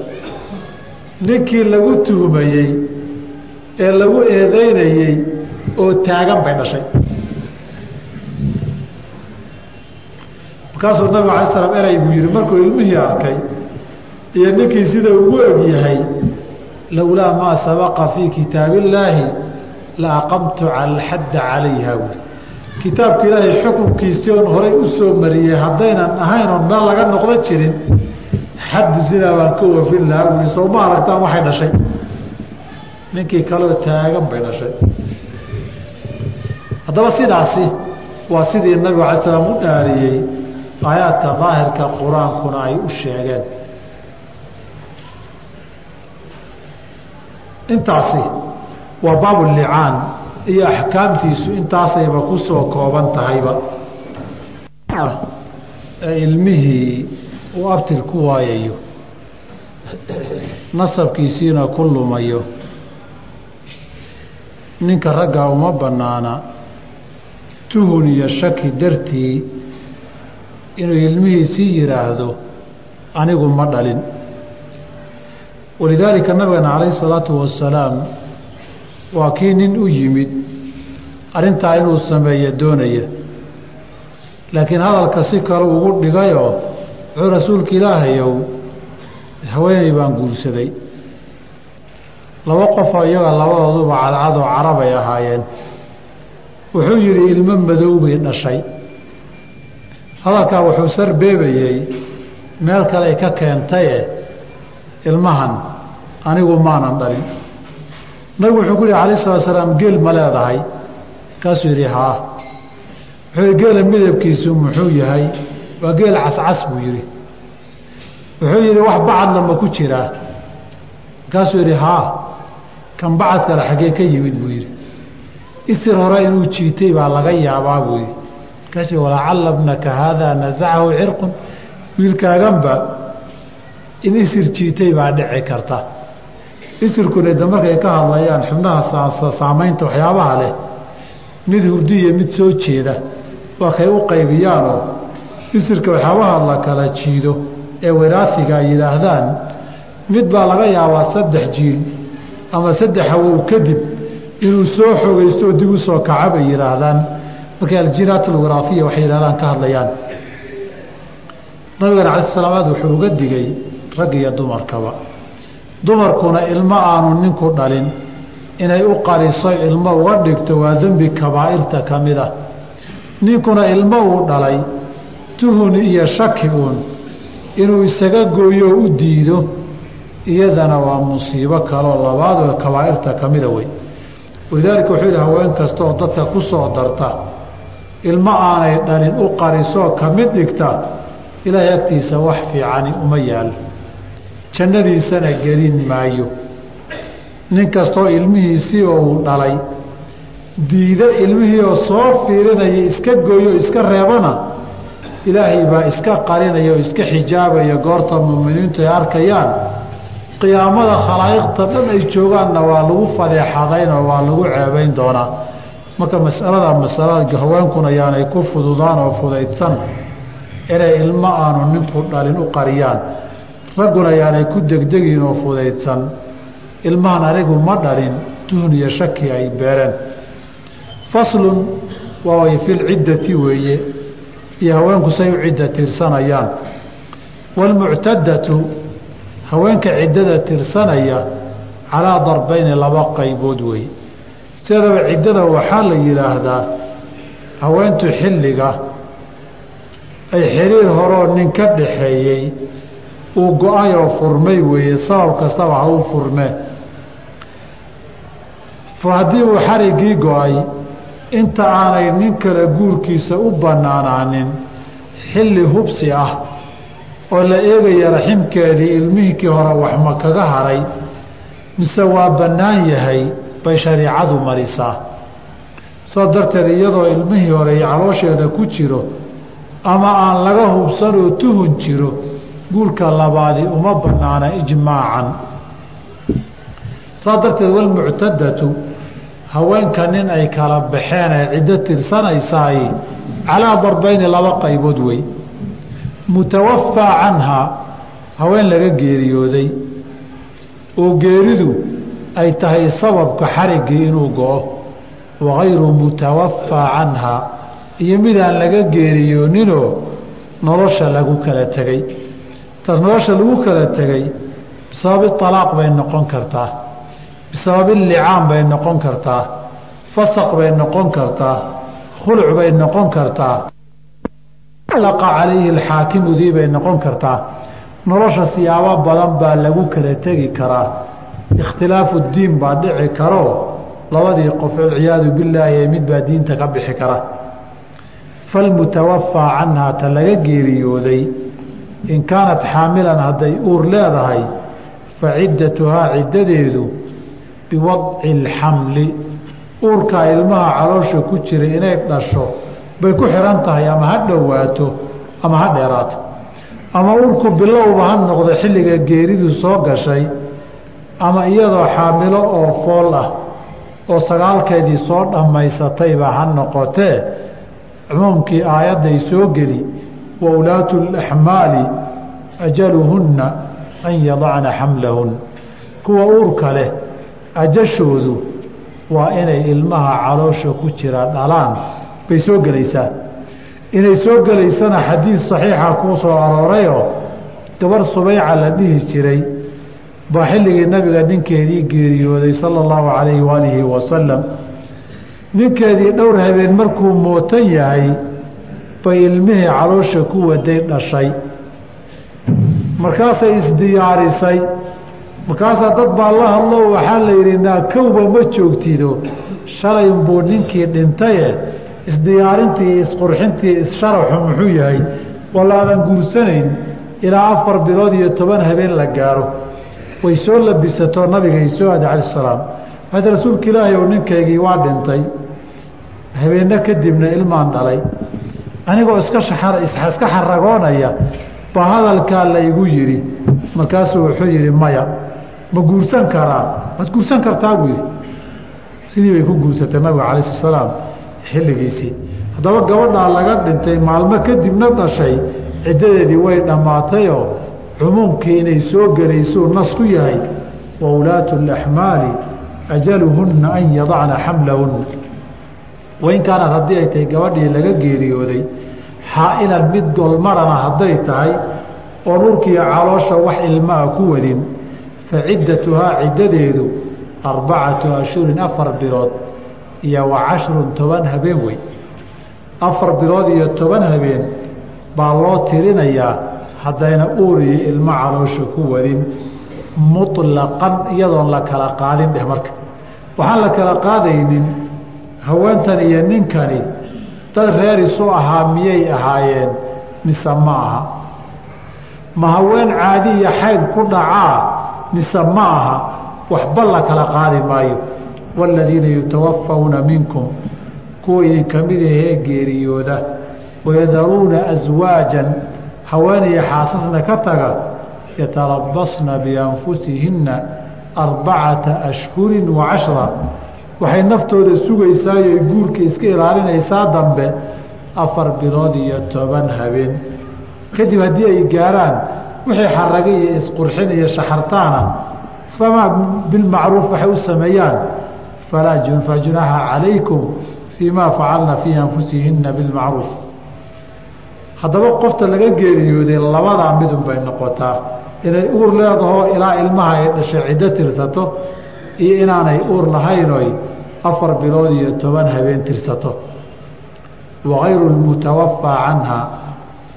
Ninkii lagu tuhmayey ee lagu eedeynayey oo taagan bay dhashay. Markaasuu nabigu alay slam erey buu yihi markuu ilmihii arkay iyo ninkii sida ugu egyahay lowlaa maa sabaqa fii kitaabi illaahi la aqamtu alxadda calayha buuri kitaabka ilaahay xukunkiisii oon horay u soo mariyey haddaynan ahayn oon meel laga noqdo jirin xaddu sidaa baan ka oofin lahaa buuri soo ma aragtaan waxay dhashay. Ninkii kaleo taagan bay dhashay. Haddaba sidaasi waa sidii nabigu alay slam u dhaariyey aayaadka daahirka qur'aankuna ay u sheegeen. Intaasi waa baabulicaan iyo axkaamtiisu intaasayba ku soo kooban tahayba. Ee ilmihii uu abtir ku waayayo nasabkiisiina ku lumayo ninka raggaa uma bannaana tuhun iyo shaki dartii inuu ilmihiisii yidhaahdo anigu ma dhalin. Walidaalika nabigana calayhi salaatu wasalaam waa kii nin u yimid arrintaa inuu sameeyo doonaya. Laakiin hadalka si kale ugu dhigayoo wuxuu rasuulka ilaahayow haweeney baan guursaday. Laba qofoo iyaga labadooduba cadcadoo carabay ahaayeen. Wuxuu yidhi ilmo madow bay dhashay. Hadalkaa wuxuu sarbeebayey meel kale ay ka keentaye ilmahan anigu maanan dhalin nabigu wuxuu ku yihi alayh salaa salaam geel ma leedahay. Kaasuu yidhi haa. Wuxuu yihi geela midabkiisu muxuu yahay. Waa geel cascas buu yidhi. Wuxuu yidhi wax bacadla ma ku jiraa markaasuu yidhi haa. Kan bacad kale xaggee ka yimid buu yidhi. Isir hore inuu jiitay baa laga yaabaa buu yidhi. Markaasuu walacalla bnaka haadaa nasacahu cirqun. Wiilkaaganba in isir jiitay baa dhici karta isirkuna de markay ka hadlayaan xubnaha saamaynta waxyaabaha leh mid hurdi iyo mid soo jeeda waa kay u qaybiyaanoo isirka waxyaabaha la kala jiido ee waraasiga ay yidhaahdaan mid baa laga yaabaa saddex jiil ama saddex hawow kadib inuu soo xogaysto oo dib u soo kaca bay yidhaahdaan. Markay aljinaat alwaraahiya waxay yidhahdaan ka hadlayaan. Nabigana cala salaamaad wuxuu uga digay rag iyo dumarkaba dumarkuna ilmo aanu ninku dhalin inay u qariso ilmo uga dhigto waa dembi kabaa'irta ka mid ah. Ninkuna ilmo uu dhalay tuhun iyo shaki uun inuu isaga gooyo oo u diido iyadana waa musiibo kaloo labaad oo kabaa'irta ka mida wey. Walidaalika wuxuu yidhi haween kastaoo dadka ku soo darta ilmo aanay dhalin u qarisoo ka mid dhigta ilaahay agtiisa wax fiicani uma yaalo jannadiisana gelin maayo. Nin kastoo ilmihiisii oo uu dhalay diida ilmihii oo soo fiirinaya iska gooyo iska reebana ilaahay baa iska qarinaya oo iska xijaabaya goorta muuminiintu ay arkayaan. Qiyaamada khalaa'iqta dhan ay joogaanna waa lagu fadeexadaynoo waa lagu ceebayn doonaa marka masalada masalada haweenkuna yaanay ku fududaan oo fudaydsan inay ilmo aanu ninku dhalin u qariyaan ragguna ayaanay ku degdegin oo fudaydsan ilmahan anigu ma dhalin tuhun iyo shaki ay beereen. Faslun waa filciddati weeye iyo haweenku say u cidda tirsanayaan. Waalmuctadatu haweenka ciddada tirsanaya calaa darbayni laba qaybood weeye sideedaba ciddada waxaa la yidhaahdaa haweentu xilliga ay xiriir horoo nin ka dhaxeeyey uu go'ay oo furmay weeye sabab kastaba ha u furmee haddii uu xariggii go'ay inta aanay nin kale guurkiisa u bannaanaanin xilli hubsi ah oo la eegaya raximkeedii ilmihinkii hore waxma kaga haray mise waa bannaan yahay bay shariicadu marisaa. Saas darteed iyadoo ilmihii hore iyo caloosheeda ku jiro ama aan laga hubsan oo tuhun jiro guurka labaadi uma bannaana ijmaacan. Saas darteed walmuctadatu haweenka nin ay kala baxeen ee ciddo tirsanaysaay calaa darbayni laba qaybood wey. Mutawafaa canhaa haween laga geeriyooday oo geeridu ay tahay sababka xariggii inuu go-o wagayru mutawafaa canhaa iyo midaan laga geeriyooninoo nolosha lagu kala tegey taas nolosha lagu kala tegey bisababi alaaq bay noqon kartaa bisababi licaan bay noqon kartaa fasaq bay noqon kartaa khuluc bay noqon kartaa laqa calayhi alxaakimudii bay noqon kartaa. Nolosha siyaabo badan baa lagu kala tegi karaa. Ikhtilaafu diin baa dhici karoo labadii qof alciyaadu billaahi ee mid baa diinta ka bixi kara. Falmutawafaa canhaa ta laga geeriyooday in kaanat xaamilan hadday uur leedahay fa ciddatuhaa ciddadeedu biwadci alxamli uurkaa ilmaha caloosha ku jira inay dhasho bay ku xihan tahay ama ha dhowaato ama ha dheeraato. Ama uurku bilowba ha noqdo xilliga geeridu soo gashay ama iyadoo xaamilo oo fool ah oo sagaalkeedii soo dhammaysatayba ha noqotee cumuumkii aayadday soo geli wa laxmaali ajaluhunna an yadacna xamlahun kuwa uurka leh ajashoodu waa inay ilmaha caloosha ku jira dhalaan bay soo gelaysaa inay soo gelaysana xadiid saxiixa kuu soo aroorayoo gabar subayca la dhihi jiray baa xilligii nabiga ninkeedii geeriyooday sala allahu calayhi waalihi wasalam ninkeedii dhowr habeen markuu mootan yahay bay ilmihii caloosha ku waday dhashay. Markaasay isdiyaarisay. Markaasaa dad baa la hadlo waxaa la yidhi naakowba ma joogtido. Shalay unbuu ninkii dhintaye isdiyaarintii isqurxintii issaraxu muxuu yahay? Walaadan guursanayn ilaa afar bilood iyo toban habeen la gaaro. Way soo labisatoo nabigay soo aada cala salaam. Waxayd rasuulka ilaahay ou ninkaygii waa dhintay habeenno kadibna ilmaan dhalay anigoo iska iska xaragoonaya baa hadalkaa la igu yidhi. Markaasuu wuxuu yidhi maya ma guursan karaa? Waad guursan kartaa? buu yidhi. Sidii bay ku guursatay nabiga calayi salaam xilligiisii. Haddaba gabadhaa laga dhintay maalmo kadibna dhashay ciddadeedii way dhammaatayoo cumuumkii inay soo gelaysuu nas ku yahay. Wa ulaatu alaxmaali ajaluhunna an yadacna xamlahunna wain kaanad haddii ay tahay gabadhii laga geeriyooday xaa'ilan mid golmarana hadday tahay oo dhulkiiyo caloosha wax ilmaa ku wadin fa ciddatuhaa ciddadeedu arbacatu ashhurin afar bilood iyo wa cashrun toban habeen wey. Afar bilood iyo toban habeen baa loo tirinayaa haddayna uur iyo ilmo caloosha ku wadin muطlaqan iyadoon la kala qaadin dheh marka. Waxaan la kala qaadaynin haweentan iyo ninkani dad reer isu ahaa miyay ahaayeen? Mise ma aha. Ma haween caadi iyo xayd ku dhacaa? Mise ma aha. Waxba la kala qaadi maayo. Waaladiina yutawafawna minkum kuwa idinka mid ahee geeriyooda. Wayadaruuna aswaajan haweeniyo xaasasna ka taga. Yatarabasna bianfusihinna arbacata ashhurin wa cashra waxay naftooda sugaysaayoo guurka iska ilaalinaysaa dambe afar bilood iyo toban habeen. Kadib haddii ay gaaraan wixii xarage iyo isqurxin iyo shaxartaana famaa bilmacruuf waxay u sameeyaan. Falaa junaaxa calaykum fii ma facalna fii anfusihina bilmacruuf. Haddaba qofta laga geeriyooday labadaa midun bay noqotaa. Inay uur leedaho ilaa ilmaha ay dhashay ciddo tirsato iyo inaanay uur lahaynoy afar bilood iyo toban habeen tirsato. Wagayru lmutawafaa canha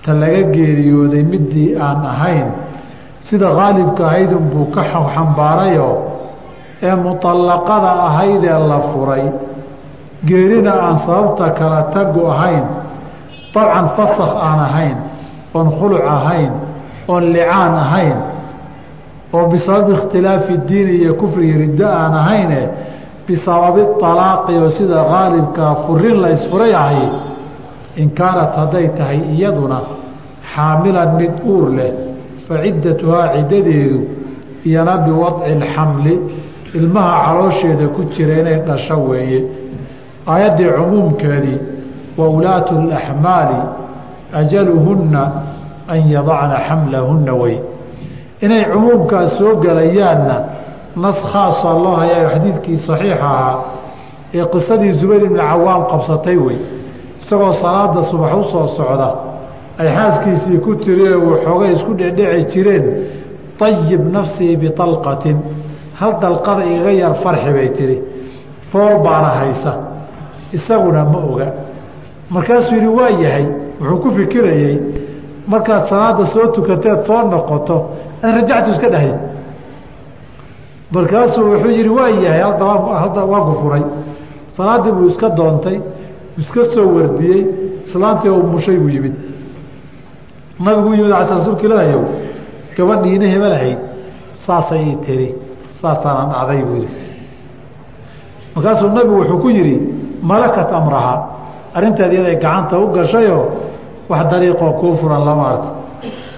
ta laga geeriyooday midii aan ahayn sida qaalibka ahaydunbuu ka xambaarayo ee muطallaqada ahaydee la furay. Geerina aan sababta kala tagu ahayn dabcan fasakh aan ahayn oon khuluc ahayn oon licaan ahayn oo bisababi ikhtilaafi diini iyo kufrigi riddo aan ahayne bisababi alaaqi oo sida qaalibkaa furin la ysfuray ahay in kaanat hadday tahay iyaduna xaamilan mid uur leh fa ciddatuhaa ciddadeedu iyana biwadci alxamli ilmaha caloosheeda ku jira inay dhasho weeye. Aayaddii cumuumkeedii wa ulaatu alaxmaali ajaluhunna an yadacna xamlahunna wey inay cumuumkaas soo gelayaanna nas khaasa loo hayaa xadiidkii saxiixa ahaa ee qisadii zubayr ibni cawaam qabsatay wey isagoo salaada subax u soo socda ay xaaskiisii ku tiri waxoogay isku dhedheci jireen ayib nafsii bialqatin hal dalqada igaga yar farxi bay tihi fool baana haysa. Isaguna ma oga. Markaasuu yidhi waa yahay. Wuxuu ku fikirayey markaad salaada soo tukateed soo noqoto rajactu iska dhahay. Markaasuu wuxuu yihi waa yahay hadda waa ku furay. Salaaddii buu iska doontay iska soo wardiyey islaantii u mushay buu yimid. Nabigu yimid ala rasuulka ilaahayow gabadhiina hebelahayd saasay ii tiri saasaanan dhacday buu yihi markaasuu nabigu wuxuu ku yidhi malakat amraha arrinteed iyaday gacanta u gashayoo wax dariiqoo kuu furan lama arko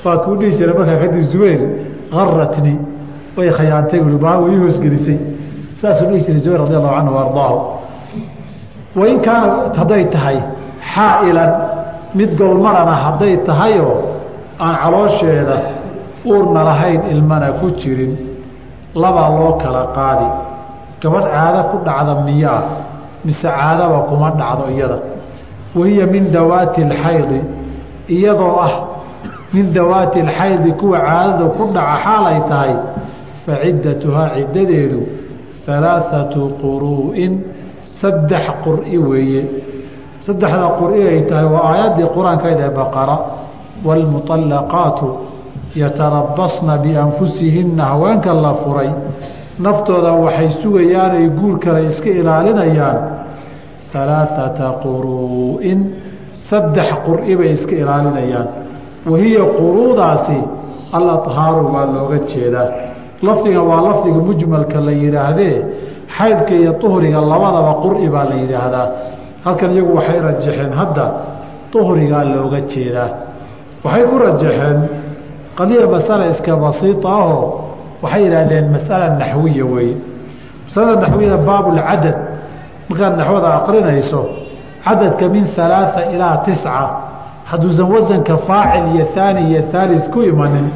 waa kuu dhihi jiray markaa kadib zubayr aratni way khayaantay way hoosgelisay saasuu dhihi jiray zubayr radi allahu canhu ardaahu. Wain kaanat hadday tahay xaa'ilan mid golmarana hadday tahayoo aan caloosheeda uurna lahayn ilmana ku jirin labaa loo kala qaadi. Gabadh caado ku dhacda miyaa mise caadaba kuma dhacdo iyada. Wahiya min dawaati alxaydi iyadoo ah min dawaati alxaydi kuwa caadadu ku dhaca xaal ay tahay fa ciddatuhaa ciddadeedu halaathatu quruu'in saddex quri weeye. Saddexda quri ay tahay waa aayaddii qur'aankeed ee baqara waalmuطallaqaatu yatarabasna bianfusihinna haweenka la furay. Naftooda waxay sugayaan ay guur kale iska ilaalinayaan. Halaathata quruu'in saddex quri bay iska ilaalinayaan wahiya quruudaasi alaطhaaru waa looga jeedaa. Lafdiga waa lafdiga mujmalka la yidhaahdee xaydka iyo uhriga labadaba qur'i baa la yidhaahdaa. Halkan iyagu waxay rajaxeen hadda uhrigaa looga jeedaa. Waxay ku rajaxeen qadiya masala iska basiita ahoo waxay yidhaahdeen masala naxwiya weeye masalada naxwiyada baabulcadad markaad naxwada aqrinayso cadadka min alaaa ilaa tisca hadduusan wasanka faacil iyo haani iyo haalis ku imanin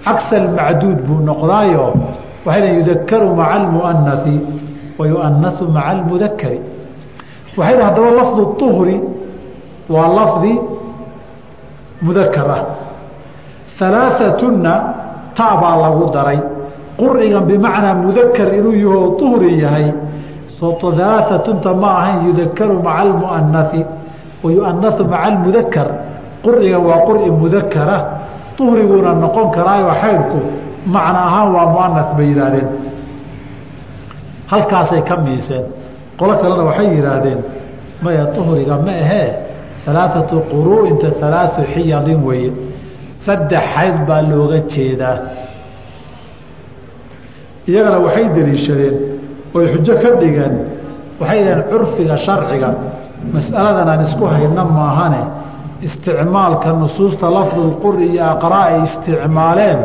cagsa almacduud buu noqdaayo waxay yudakaru maca almuanasi wa yuanasu maca almudakari waxay haddaba lafdu uhri waa lafdi mudakar ah alaaatuna ta baa lagu daray. Qurigan bimacnaa mudakar inuu yahoo uhri yahay alaatunta ma ahayn yudakaru maca almuanasi wa maca almudakar qurigan waa quri mudakara uhriguuna noqon karaayo xaydku macna ahaan waa muanas bay yidhaahdeen. Halkaasay ka miiseen. Qolo kalena waxay yidhaahdeen maya uhriga ma ahee alaaatu quruuinta alaau xiyadin weeye. Saddex xayd baa looga jeedaa. Iyagana waxay deliishadeen oy xujo ka dhigeen waxay yidhaheen curfiga sharciga mas'aladan aan isku hayna maahane isticmaalka nusuusta lafdulquri iyo aqraa ay isticmaaleen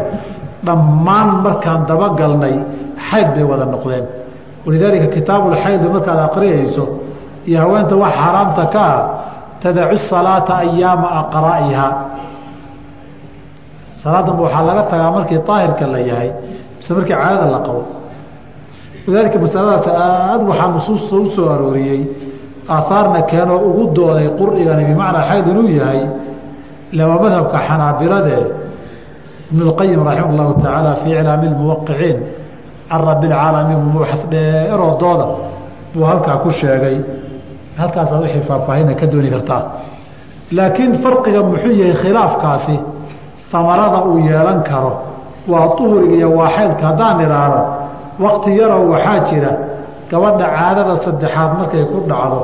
dhammaan markaan dabagalnay xayd bay wada noqdeen. Walidaalika kitaabulxaydu markaad aqriyayso iyo haweenta wax xaaraamta ka ah tadacu salaata ayaama aqraa'iha. Salaadanba waxaa laga tagaa markii daahirka la yahay mise markii caadada la qabo. Lidaalika masaladaas aad waxaa nusuusta u soo arooriyey aaaarna keenoo ugu dooday qur'igani bimacnaa xayd inuu yahay lama madhabka xanaabiladee ibn اlqayim raximah اllahu tacaala fii iclaami اlmuwaqiciin can rabi اlcaalamiin mubaxas dheeroo dooda buu halkaa ku sheegay halkaasaad wixii faahfaahina ka dooni kartaa laakiin farqiga muxuu yahay khilaafkaasi amarada uu yeelan karo waa uhuriga iyo waa xaydka haddaan idhaahno wakti yaroo waxaa jira gabadha caadada saddexaad markay ku dhacdo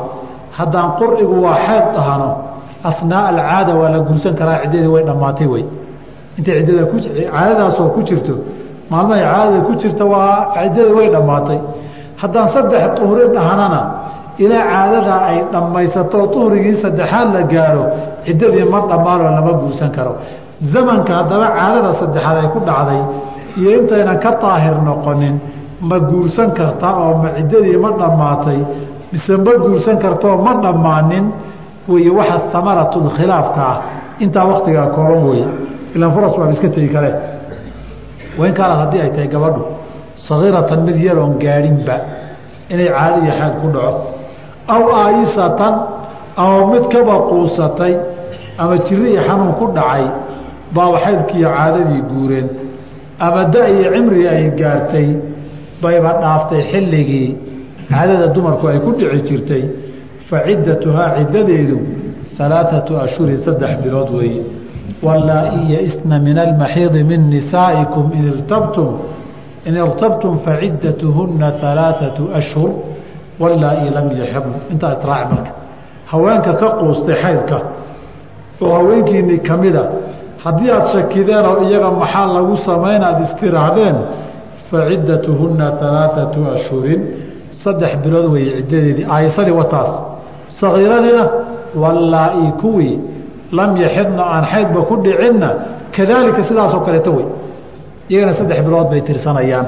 haddaan qur'igu waa xayd dhahno asnaa alcaada waa la gursan karaa ciddadii way dhammaatay wey intay caadadaasoo ku jirto maalmahay caadada ku jirta waa ciddadii way dhammaatay. Haddaan saddex uhri dhahnana ilaa caadadaa ay dhammaysato uhrigii saddexaad la gaaro ciddadii ma dhammaanoo lama guursan karo. Zamanka haddaba caadada saddexaad ay ku dhacday iyo intaynan ka daahir noqonin ma guursan karta oo ma ciddadii ma dhammaatay mise ma guursan kartaoo ma dhammaanin wey waxa amaratulkhilaafka ah. Intaa waktigaa kooban wey ilaan furas baaba iska tegi kale wain kaanaad haddii ay tahay gabadhu sagiiratan mid yaroon gaadhinba inay caado iyo xayd ku dhaco. Aw aayisatan ama mid kaba quusatay ama jiri iyo xanuun ku dhacay baaba xaydkiiyo caadadii guureen. Ama da iyo cimri ay gaartay bayba dhaaftay xilligii caadada dumarku ay ku dhici jirtay fa ciddatuhaa ciddadeedu alaaatu ashhurin saddex bilood weeye wallaa-i yaisna min almaxiidi min nisaa'ikum in irtabtum in irtabtum faciddatuhunna alaaatu ashhur wallaa-i lam yaxidn intaa israaci marka. Haweenka ka quustay xaydka oo haweenkiinii ka mida haddii aada shakideen oo iyaga maxaa lagu samayn? Aada istiraahdeen faciddatuhunna alaaatu ashhurin saddex bilood weeye ciddadeedii aayisadii wataas sagiiradiina wallaa-i kuwii lam yaxidna aan xaydba ku dhicinna kadaalika sidaasoo kaleeto wey iyagana saddex bilood bay tirsanayaan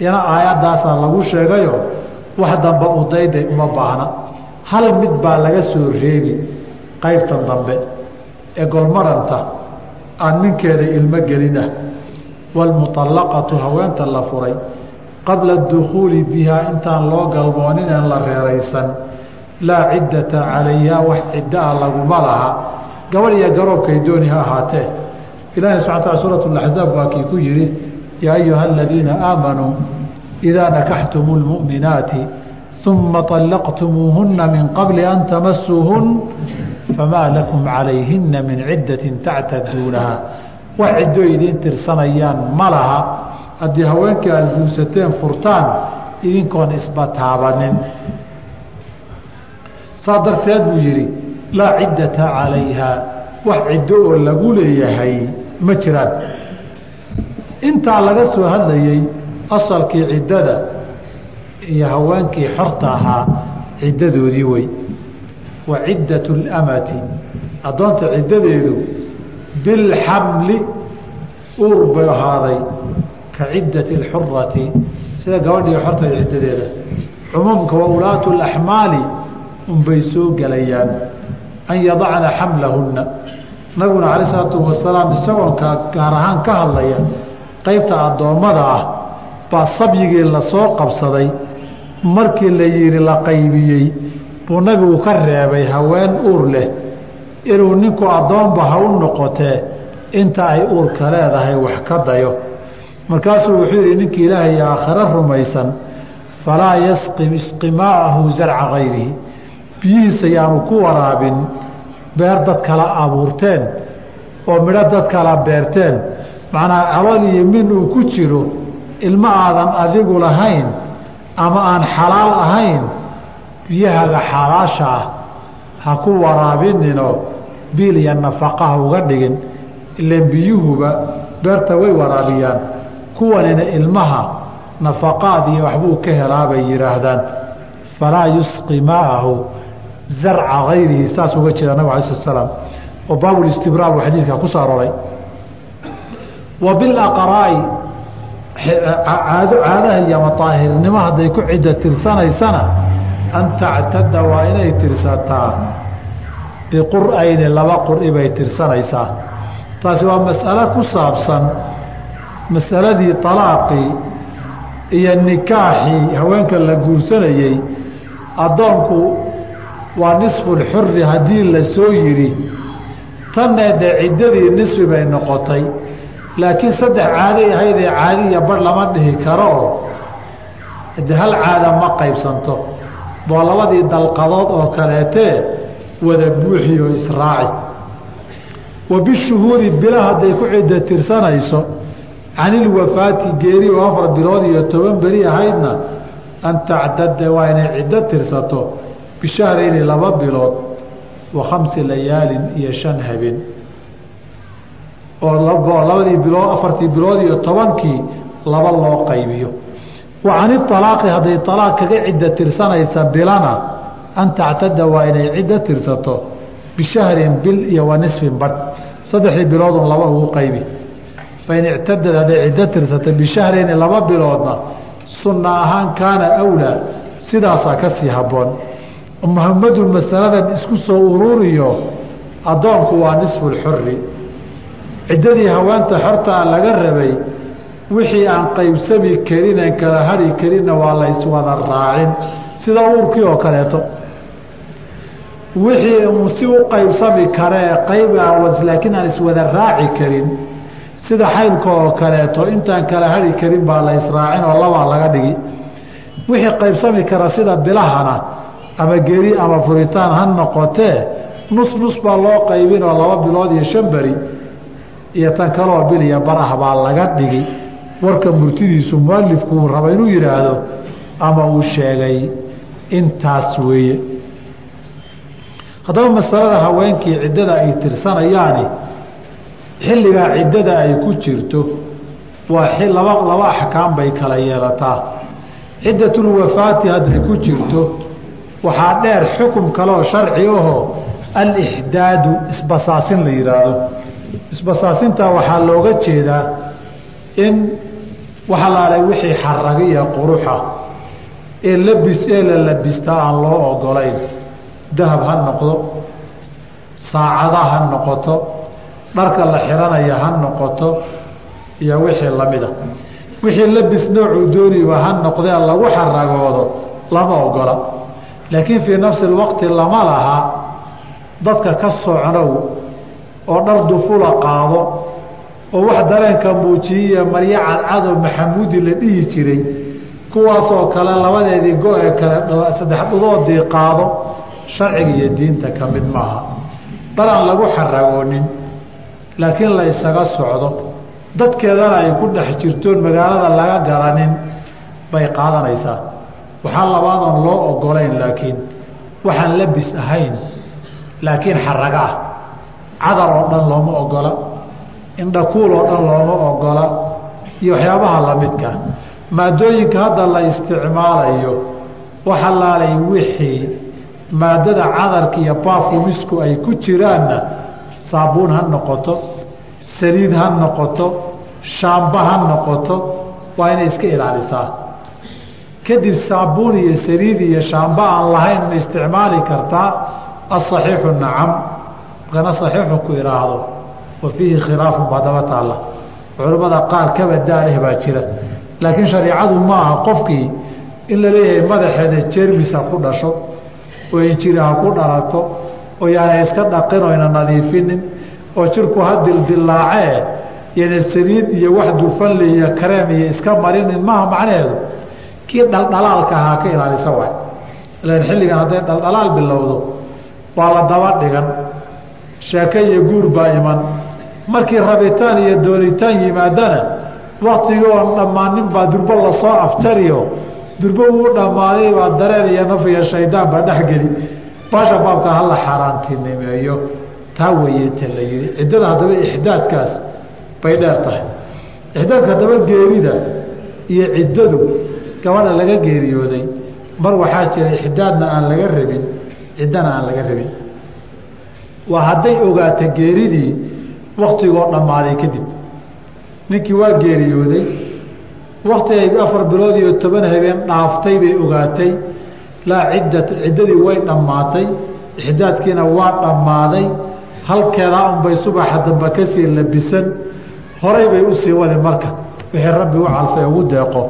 iyana aayaddaasaa lagu sheegayo wax damba udayday uma baahna hal mid baa laga soo reebi qaybtan dambe ee golmaranta aan ninkeeda ilmo gelinah waalmuطallaqatu haweenta la furay qabla dukhuuli bihaa intaan loo galmoonineen la reeraysan laa ciddata calayha wax ciddo ah laguma laha gabadh iyo garoobkay dooni ha ahaatee ilahi subxana tala suurat laxzaab waa kii ku yidhi yaa ayuha aladiina aamanuu idaa nakaxtumu lmu'minaati uma طallaqtumuuhunna min qabli an tamasuuhun famaa lakum calayhina min ciddatin tactaduunaha wax ciddo idiin tirsanayaan. Ma laha. Haddii haweenkii aada guursateen furtaan idinkoon isba taabanin. Saa darteed buu yidhi laa ciddata calayha. Wax ciddo oo lagu leeyahay ma jiraan. Intaa laga soo hadlayey asalkii ciddada iyo haweenkii xorta ahaa ciddadoodii wey wa ciddatu اlamati addoonta ciddadeedu bilxamli uur bay ahaaday ka ciddati اlxurati sida gabadhii xorta ciddadeeda. cumuumka wa ulaatu اlaxmaali unbay soo gelayaan an yadacna xamlahunna nabiguna calayi isalaatu wasalaam isagoonka gaar ahaan ka hadlaya qaybta addoommada ah baa sabyigii la soo qabsaday. markii la yihi la qaybiyey buu nabigu ka reebay haween uur leh inuu ninku addoonba ha u noqotee inta ay uurka leedahay wax ka dayo. Markaasuu wuxuu yidhi ninkii ilaahay aakhiro rumaysan falaa yasqi isqimaa'ahu zarca gayrihi biyihiisa yaanu ku waraabin beer dad kala abuurteen oo midho dad kala beerteen. Macnaa calool iyo min uu ku jiro ilmo aadan adigu lahayn ama aan xalaal ahayn biyahaga xalaasha ah ha ku waraabininoo biil iyo nafaqaha uga dhigin ilaan biyuhuba beerta way waraabiyaan. Kuwanina ilmaha nafaqaad iyo waxbuu ka helaa bay yidhaahdaan falaa yusqi maa'ahu zarca gayrihi saas uga jira nabig alai slaam oo baabulistibraar buu xadiidka ku soo arooray wa bilaqraa'i caado caadaha iyo mataahirnimo hadday ku cidda tirsanaysana an tactada waa inay tirsataa biqur'ayni laba qur'i bay tirsanaysaa. Taasi waa mas'alo ku saabsan masaladii talaaqii iyo nikaaxii haweenka la guursanayey addoonku waa nisfulxuri haddii la soo yidhi tanne dee ciddadii nisfi bay noqotay. Laakiin saddex caaday ahaydee caadiya bar lama dhihi karo. De hal caada ma qaybsanto. Boo labadii dalqadood oo kaleetee wada buuxi oo israaci. Wa bishuhuuri bila hadday ku cidda tirsanayso canilwafaati geeri oo afar bilood iyo toban beri ahaydna an tactada waa inay ciddo tirsato bishahrayni laba bilood wa khamsi layaalin iyo shan habeen oo labadii bilood afartii bilood iyo tobankii laba loo qaybiyo. Wa cani alaaqi hadday alaaq kaga cidda tirsanaysa bilana an tactada waa inay ciddo tirsato bishahrin bil iyo wa nisfin badh saddexdii biloodun laba ugu qaybi fain ictadad hadday ciddo tirsata bishahrayni laba biloodna sunna ahaan kaana awlaa sidaasaa ka sii habboon muhamadu masaladan isku soo ururiyo addoonku waa nisfulxuri ciddadii haweenta xortaa laga rabay wixii aan qaybsami karin aan kala hari karinna waa la iswada raacin sida uurkii oo kaleeto wixii uu si u qaybsami karee qayb laakiin aan iswada raaci karin sida xaylka oo kaleeto intaan kala hari karin baa la israacin oo labaa laga dhigi. Wixii qaybsami kara sida bilahana ama geri ama furitaan ha noqotee nus nus baa loo qaybin oo laba bilood iyo shan beri iyo tan kaloo bil iyo barah baa laga dhigi. Warka murtidiisu mualifku uu raba inuu yidhaahdo ama uu sheegay intaas weeye haddaba masalada haweenkii ciddada ay tirsanayaani xilligaa ciddada ay ku jirto waa laba laba axkaam bay kala yeelataa. Ciddatulwafaati hadday ku jirto waxaa dheer xukum kaleoo sharci ahoo alixdaadu isbasaasin la yidhaahdo isbasaasintaa waxaa looga jeedaa in waxa laalay wixii xaraga iyo quruxa ee labis ee la labistaa aan loo ogolayn dahab ha noqdo saacada ha noqoto dharka la xiranaya ha noqoto iyo wixii lamida wixii labis noocuu dooniba ha noqdee lagu xaragoodo lama ogola. Laakiin fii nafsi lwaqti lama laha dadka ka socnow oo dhar dufula qaado oo wax dareenka muujiyiya maryo cadcado maxamuudi la dhihi jiray kuwaasoo kale labadeedii go-ee kale saddex dhudoodii qaado sharciga iyo diinta ka mid maaha. Dhar aan lagu xaragoonin laakiin la isaga socdo. Dadkeedana ay ku dhex jirtoon magaalada laga garanin bay qaadanaysaa. Waxaa labaadoon loo ogolayn laakiin waxaan labis ahayn laakiin xaraga ah. Cadar oo dhan looma ogola indhakuul oo dhan looma ogola iyo waxyaabaha lamidka maadooyinka hadda la isticmaalayo waxa laalay wixii maadada cadarka iyo baafumisku ay ku jiraanna saabuun ha noqoto saliid ha noqoto shaamba ha noqoto waa inay iska ilaalisaa. Kadib saabuun iyo saliid iyo shaamba aan lahayn ma isticmaali kartaa? Asaxiixu nacam. Markana saxiixu ku idhaahdo wa fiihi khilaafun baa daba taalla. Culimmada qaar kaba daaleh baa jira. Laakiin shariicadu ma aha qofkii in la leeyahay madaxeeda jeermisa ku dhasho oo injiri ha ku dhalato oo yaana iska dhaqin oyna nadiifinin oo jirku ha dildilaacee yana saliid iyo wax dufanle iyo kareem iyo iska marinin maaha macnaheedu? Kii dhaldhalaalka ahaa ka ilaalisa waay. Ilan xilligan hadday dhaldhalaal bilowdo waa la daba dhigan. Sheeke iyo guur baa iman. Markii rabitaan iyo doonitaan yimaadana waktigii oon dhammaanin baa durbo la soo aftariyo durbo wuu dhammaaday baa dareen iyo naf iyo shaydaan baa dhexgeli baasha baabka hala xaaraantinimeeyo. Taa weeyeta la yihi ciddada haddaba ixdaadkaas bay dheer tahay. Ixdaadka haddaba geerida iyo ciddadu gabadha laga geeriyooday. Mar waxaa jira ixdaadna aan laga rabin ciddana aan laga rabin. Waa hadday ogaata geeridii waktigoo dhammaaday kadib ninkii waa geeriyooday wakti ay afar bilood iyo toban habeen dhaaftay bay ogaatay. Laa ciddata ciddadii way dhammaatay. Ixdaadkiina waa dhammaaday. Halkeedaa unbay subaxa dambe ka sii labisan. Horay bay u sii wadi marka. Wixii rabbi u calfay ugu deeqo.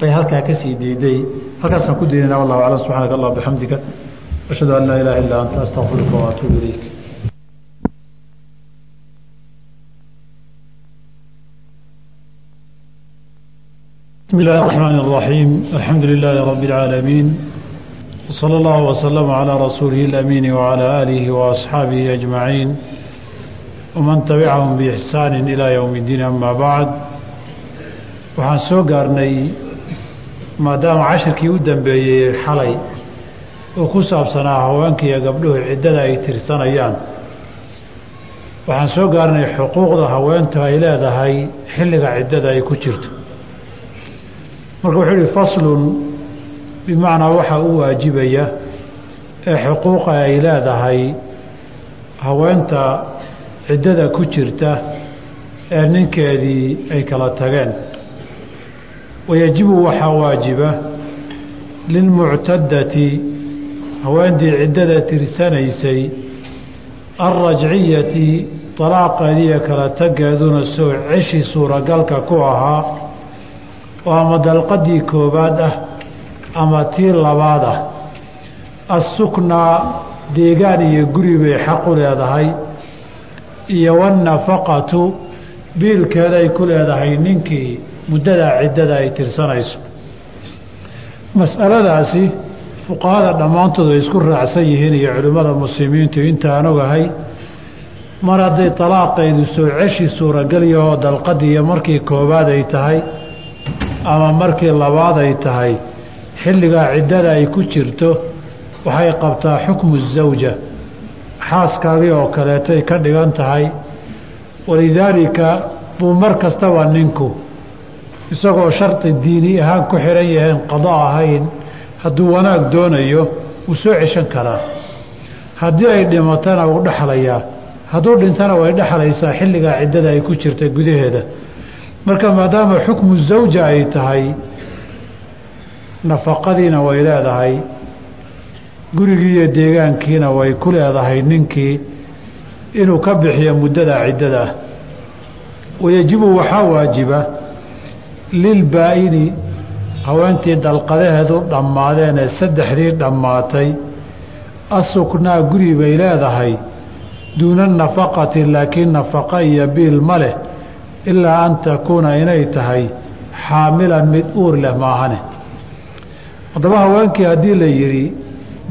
Bay halkaa ka sii diiday. Halkaasaan ku diinana wallahu aclam subxaanaka allah bixamdika ashhadu an laa ilaha illa anta astaqfiruka waatuubu ilayk بسم الله الرحمن الرحيم الحمد لله رب العالمين وصلى الله وسلم على رسوله الأمين وعلى آله وأصحابه أجمعين ومن تبعهم بإحسان إلى يوم الدين أما بعد waxaan soo gaarnay maadaama cashirkii u dambeeyey xalay oo ku saabsanaa haweenka iyo gabdhuhu ciddada ay tirsanayaan waxaan soo gaarnay xuquuqda haweenta ay leedahay xilliga ciddada ay ku jirto marka wuxuu yihi faslun bimacnaa waxaa u waajibaya ee xuquuqa ay leedahay haweenta ciddada ku jirta ee ninkeedii ay kala tageen. Wayajibu waxaa waajiba lilmuctadati haweentii ciddada tirsanaysay alrajciyati talaaqeediiyo kala tageeduna soo ceshi suuragalka ku ahaa oo ama dalqadii koowaad ah ama tii labaad ah. Assuknaa deegaan iyo guri bay xaq u leedahay iyo wannafaqatu biilkeeday ku leedahay ninkii muddadaa ciddada ay tirsanayso. Mas'aladaasi fuqahada dhammaantood ay isku raacsan yihiin iyo culimmada muslimiintu intaan ogahay mar hadday talaaqaydu soo ceshi suurageliyahoo dalqadii iyo markii koowaad ay tahay ama markii labaad ay tahay xilligaa ciddada ay ku jirto waxay qabtaa xukmu zawja. Xaaskaagii oo kaleetay ka dhigan tahay walidaalika buu mar kastaba ninku isagoo shardi diini ahaan ku xihan yahayn qado ahayn hadduu wanaag doonayo wuu soo ceshan karaa. Haddii ay dhimatana wuu dhexlayaa hadduu dhintana way dhexlaysaa xilligaa ciddada ay ku jirta gudaheeda marka maadaama xukmu zawja ay tahay nafaqadiina way leedahay gurigii iyo deegaankiina way ku leedahay ninkii inuu ka bixiyo muddada ciddada. Wayajibu waxaa waajiba lilbaa-ini haweentii dalqadaheedu dhammaadeen ee saddexdii dhammaatay asuknaa guri bay leedahay duuna nafaqati laakiin nafaqa iyo biil ma leh ilaa an takuuna inay tahay xaamilan mid uur leh maahane. Haddaba haweenkii haddii la yidhi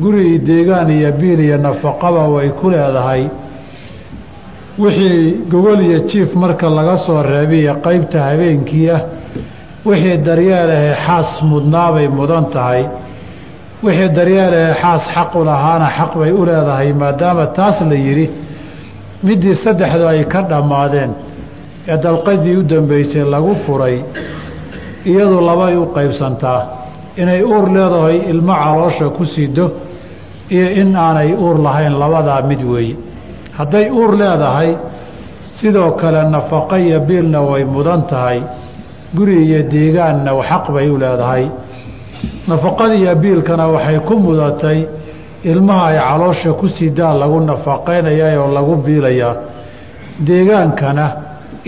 guri iyo deegaan iyo biil iyo nafaqaba way ku leedahay wixii gogol iyo jiif marka laga soo reebiyo qeybta habeenkii ah wixii daryeelahee xaas mudnaabay mudan tahay wixii daryeelahee xaas xaqu lahaana xaq bay u leedahay maadaama taas la yidhi middii saddexdu ay ka dhammaadeen ee dalqadii u dambeysay lagu furay iyadu labay u qaybsantaa inay uur leedahay ilmo caloosha ku sido iyo in aanay uur lahayn labadaa mid weeye hadday uur leedahay sidoo kale nafaqo iyo biilna way mudan tahay guri iyo deegaanna xaq bay u leedahay. Nafaqadiiyo biilkana waxay ku mudatay ilmaha ay caloosha ku sidaan lagu nafaqaynayaa oo lagu biilayaa deegaankana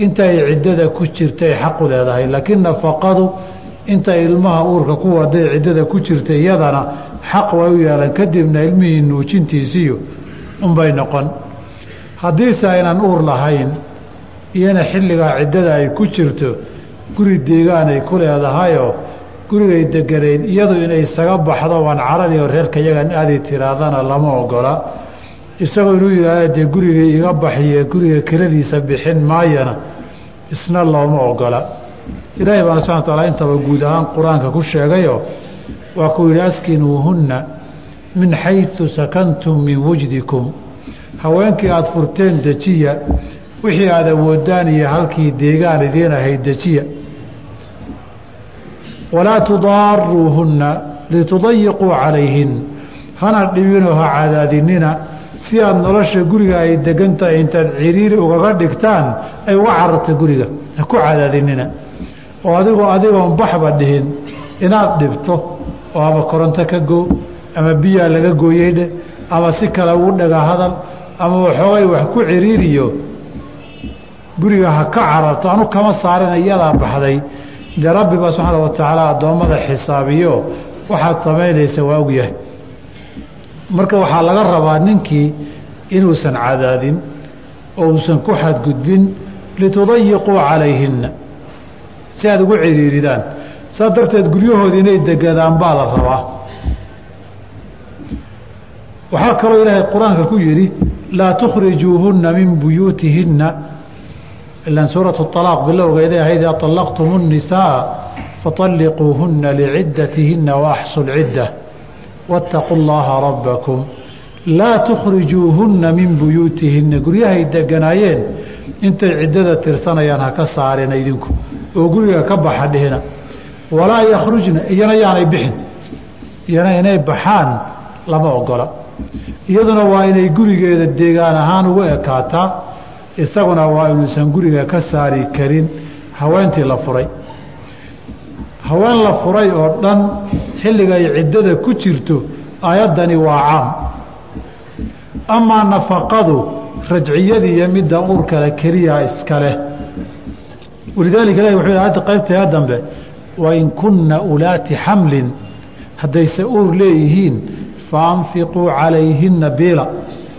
intay ciddada ku jirtay xaq u leedahay laakiin nafaqadu intay ilmaha uurka ku waday ciddada ku jirta iyadana xaq way u yeelan kadibna ilmihii nuujintiisiyo unbay noqon. Haddiise aynan uur lahayn iyana xilligaa ciddada ay ku jirto guri deegaan ay ku leedahayoo gurigay deganayd iyadu inay isaga baxdo waan caradii oo reerka yagan aadi tiraadana lama ogola isagoo inuu yidhaahda dee gurigay iga baxiye guriga keladiisa bixin maayana isna looma ogola. Ilaahay baana subxana wataala intaba guud ahaan qur'aanka ku sheegayoo waa kuu yidhi askinuuhunna min xaysu sakantum min wujdikum. Haweenkii aada furteen dejiya wixii aada awoodaan iyo halkii deegaan idiin ahayd dejiya. Walaa tudaaruuhunna litudayiquu calayhin. Hana dhibinoo ha cadaadinina si aada nolosha guriga ay degantahay intaad ciriiri ugaga dhigtaan ay uga cararta guriga. Ha ku cadaadinina. Oo adigoo adigoon baxba dhihin inaad dhibto oo ama koronto ka goo ama biyaa laga gooyeydhe ama si kale ugu dhaga hadal ama waxoogay wax ku ciriiriyo guriga ha ka cararto anu kama saarina iyadaa baxday. Dee rabbiba subxaana wa tacaala addoommada xisaabiyo. Waxaad samaynaysa waa ogyahay marka waxaa laga rabaa ninkii inuusan cadaadin oo uusan ku xadgudbin litudayiquu calayhinna. Si aad ugu cidhiiridaan saa darteed guryahooda inay degadaan baa la rabaa. Waxaa kaloo ilaahay qur'aanka ku yidhi laa tukhrijuuhunna min buyuutihinna. Ilan suuratu alaaq bilowgeeday ahayd alaqtum nisaa faaliquuhunna liciddatihinna waaxsu lcidda waاtaquu اllaha rabbakum laa tukhrijuuhunna min buyuutihinna guryahay deganaayeen intay ciddada tirsanayaan ha ka saarina idinku oo guriga ka baxa dhihina walaa yakhrujna iyana yaanay bixin iyana inay baxaan lama ogola iyaduna waa inay gurigeeda deegaan ahaan ugu ekaataa isaguna waa inuusan guriga ka saari karin haweentii la furay haween la furay oo dhan xilliga ay ciddada ku jirto aayaddani waa caam. Amaa nafaqadu rajciyadii iyo midda uurkale keliya iska leh. Walidaalika ilahi wuxuu yidhi qaybteeda dambe wain kunna ulaati xamlin. Haddayse uur leeyihiin faanfiquu calayhinna biila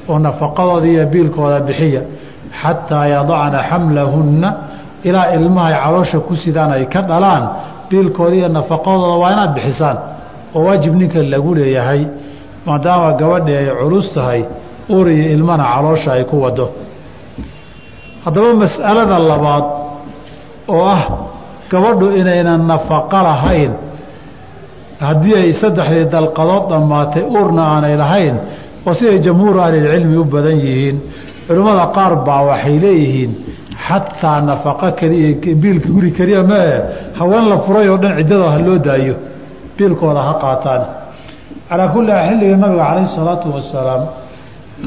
oo nafaqadooda iyo biilkooda bixiya xataa yadacna xamlahunna ilaa ilmahay caloosha ku sidaan ay ka dhalaan biilkooda iyo nafaqadooda waa inaad bixisaan oo waajib ninka lagu leeyahay maadaama gabadhii ay culus tahay uur iyo ilmana caloosha ay ku wado haddaba mas'alada labaad oo ah gabadhu inaynan nafaqo lahayn haddii ay saddexdii dalqadood dhammaatay uurna aanay lahayn oo siday jamhuuru ahlilcilmi u badan yihiin culimmada qaar baa waxay leeyihiin xataa nafaqo keliya biilka guri keliya mae haween la furay oo dhan ciddada ha loo daayo. Biilkooda ha qaataan. Calaa kulli xaal xilliga nabiga calayhi salaatu wasalaam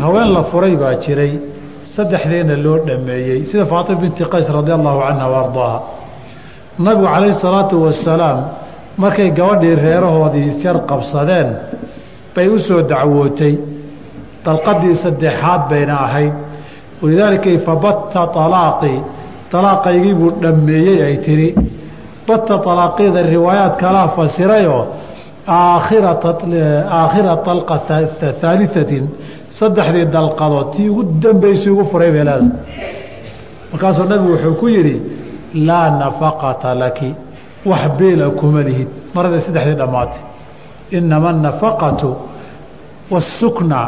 haween la furay baa jiray. Saddexdeena loo dhameeyey sida faatima binti qays radi allahu canha wa nabigu calayhi salaatu wasalaam markay gabadhii reerahoodii isyar qabsadeen bay u soo dacwootay. Dalqadii saddexaad bayna ahayd walidaalika fabatta alaaqii alaaqaygii buu dhammeeyey ay tidhi batta alaaqyada riwaayaad kalaa fasirayoo aakhira alqa haaliatin saddexdii dalqadood tii ugu dambaysay ugu furay bay leedahay markaasuu nabigu wuxuu ku yidhi laa nafaqata laki wax beela kuma lihid marada saddexdii dhammaatay inama anafaqatu waasukna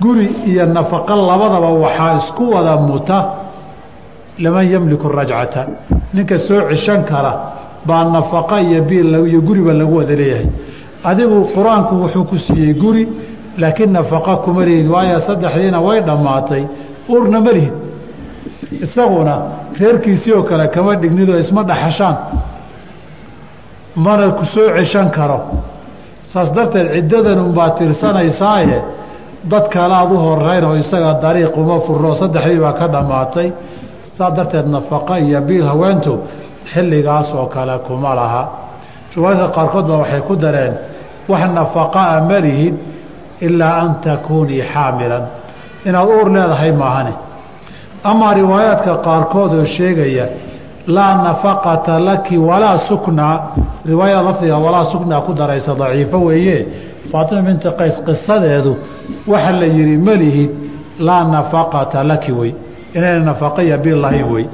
guri iyo nafaqo labadaba waxaa isku wada muta laman yamliku rajcata. Ninka soo ceshan kara baa nafaqo iyo biil iyo guriba lagu wada leeyahay. Adigu qur'aanku wuxuu ku siiyey guri laakiin nafaqo kuma lihid waayo saddexdiina way dhammaatay. Uurna ma lihid. Isaguna reerkiisii oo kale kama dhignidoo isma dhaxashaan. Mana ku soo ceshan karo. Saas darteed ciddadan unbaa tirsanaysaaye dad kale aad u horeyn oo isaga dariiq uma furo saddexdii baa ka dhammaatay saas darteed nafaqo iyo biil haweentu xilligaas oo kale kuma laha. Riwaayadka qaarkood baa waxay ku dareen wax nafaqaa ma lihid ilaa an takuunii xaamilan. Inaad uur leedahay maahane amaa riwaayaadka qaarkood oo sheegaya laa nafaqata laki walaa suknaa riwaayada lafdiga walaa suknaa ku daraysa daciifo weeye faatima binti qays qisadeedu waxa la yidhi ma lihid laa nafaqata laki wey inayna nafaqa iyo biil lahayn wey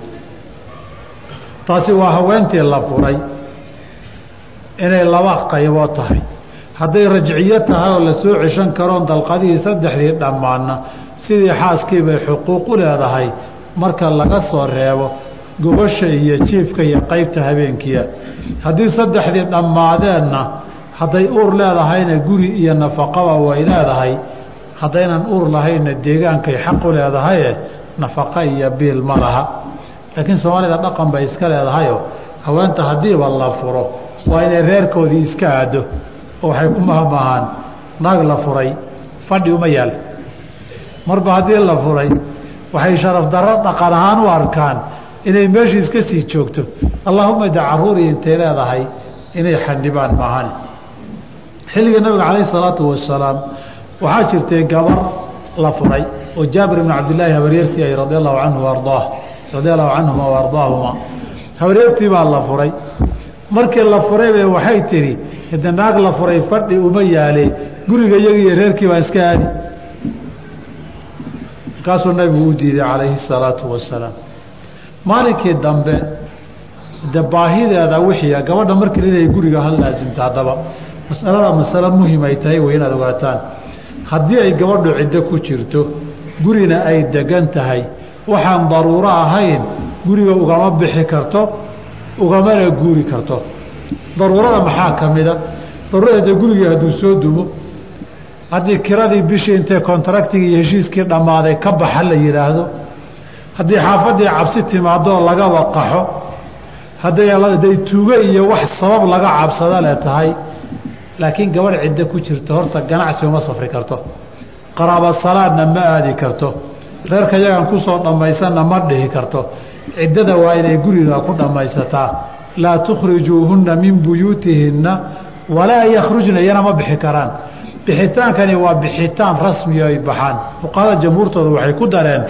taasi waa haweentii la furay inay laba qaybood tahay. Hadday rajciyo tahay oo la soo ceshan karoon dalqadihii saddexdii dhammaanna sidii xaaskii bay xuquuq u leedahay marka laga soo reebo gobasha iyo jiifka iyo qaybta habeenkiia haddii saddexdii dhammaadeenna hadday uur leedahayna guri iyo nafaqaba way leedahay. Haddaynan uur lahaynna deegaankay xaq u leedahaye nafaqa iyo biil ma laha. Laakiin soomaalida dhaqan bay iska leedahayoo haweenta haddiiba la furo waa inay reerkoodii iska aado. Oo waxay ku mahmahaan naag la furay fadhi uma yaal. Marba haddii la furay waxay sharaf darro dhaqan ahaan u arkaan inay meeshii iska sii joogto. Allaahuma da caruurii intay leedahay inay xandhibaan maahane xilliga nabiga calayhi salaatu wasalaam waxaa jirtay gabar la furay oo jaabir ibn cabdillaahi habaryartii ay radi allahu canhu ardaah radia allahu canhuma wa habaryartii baa la furay. Markii la furay bay waxay tidhi hade naag la furay fadhi uma yaale guriga iyaga iyo reerkii baa iska aadi. Markaasuu nabigu u diiday calayhi salaatu wasalaam. Maalinkii dambe de baahideeda wixii gabadha markii linay guriga ha laasimta haddaba masalada masalo muhiim ay tahay way inaad ogaataan. Haddii ay gabadhu ciddo ku jirto gurina ay degan tahay. Waxaan daruuro ahayn guriga ugama bixi karto ugamana guuri karto. Daruurada maxaa ka mida daruurada dee gurigii hadduu soo dumo haddii kiradii bishii intay kontraktigii iyo heshiiskii dhammaaday ka baxa la yidhaahdo haddii xaafaddii cabsi timaadoo lagaba qaxo hadday tuuge iyo wax sabab laga cabsado le tahay laakiin gabadh ciddo ku jirto horta ganacsi uma safri karto. Qaraaba salaadna ma aadi karto. Reerka yagan ku soo dhammaysanna ma dhihi karto. Ciddada waa inay guriga ku dhammaysataa. Laa tukhrijuuhunna min buyuutihinna walaa yakhrujna iyana ma bixi karaan. Bixitaankani waa bixitaan rasmi ay baxaan. Fuqahada jamhuurtooda waxay ku dareen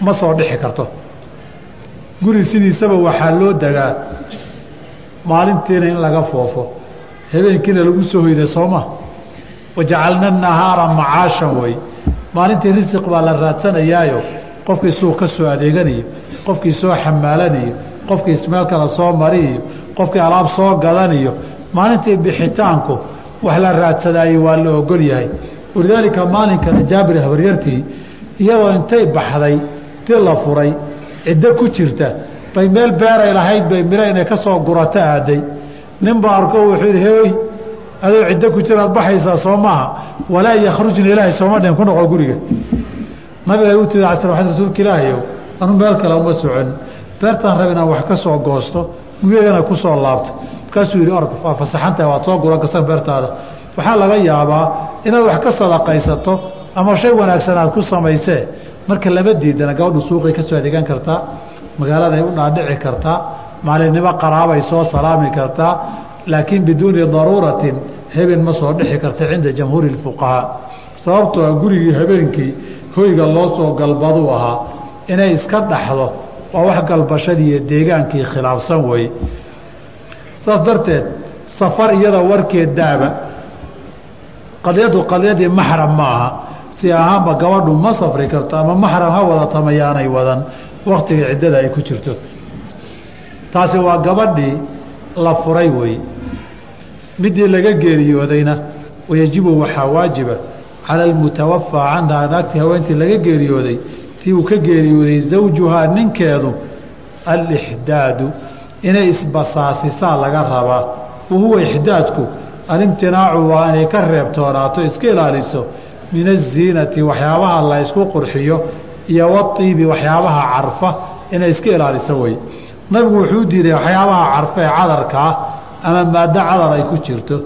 ma soo dhixi karto. Guri sidiisaba waxaa loo degaa maalintiina in laga foofo habeenkiina lagu soo hoyda sooma. Wajacalna nahaara macaashan wey maalintii risiq baa la raadsanayaayo qofkii suuq ka soo adeeganayo qofkii soo xamaalanayo qofkii ismeel kale soo mariyo qofkii alaab soo gadanayo. Maalintii bixitaanku wax la raadsadaayey waa la ogol yahay. Walidaalika maalinkana jaabir habaryartii iyadoo intay baxday ti la furay ciddo ku jirta bay meel beeray lahayd bay miro inay ka soo gurato aaday ninba arko wuxuu yidhi hey adoo ciddo ku jiraad baxaysaa soo maaha walaa yakhrujna ilaahay sooma dhin ku noqo guriga. Nabiga u timid ala sl rasuulka ilaahayow anu meel kale uma socon. Beertaan rab inaan wax ka soo goosto gurigana ku soo laabto. Markaasuu yidhi orod waa waad soo guran karsan beertaada. Waxaa laga yaabaa inaad wax ka sadaqaysato ama shay wanaagsan aad ku samaysee. Marka lama diidana gabadhu suuqay ka soo adeegan kartaa magaaladay u dhaadhici kartaa maalinimo qaraabay soo salaami kartaa laakiin biduuni daruuratin haben ma soo dhixi karta cinda jamhuuri اfuqahaa sababtoo a gurigii habeenkii hoyga loo soo galbaduu ahaa inay iska dhaxdo waa wax galbashadii iyo deegaankii khilaafsan weeye saas darteed safar iyada warkeed daaba qadyadu qadyadii maxram ma aha. Si ahaanba gabadhu ma safri karto ama maxram ha wadata mayaanay wadan. Waktiga ciddada ay ku jirto taasi waa gabadhii la furay weeye midii laga geeriyoodayna wayajibu waxaa waajiba cala almutawafaa canha naagtii haweentii laga geeriyooday. Tii uu ka geeriyooday zawjuhaa ninkeedu alixdaadu inay isbasaasisaa laga rabaa. Wahuwa ixdaadku alimtinaacu waa inay ka reebtoonaato iska ilaaliso min aziinati waxyaabaha la ysku qurxiyo iyo waiibi waxyaabaha carfa inay iska ilaaliso wey nabigu wuxuu diiday waxyaabaha carfa ee cadarka ah ama maado cadar ay ku jirto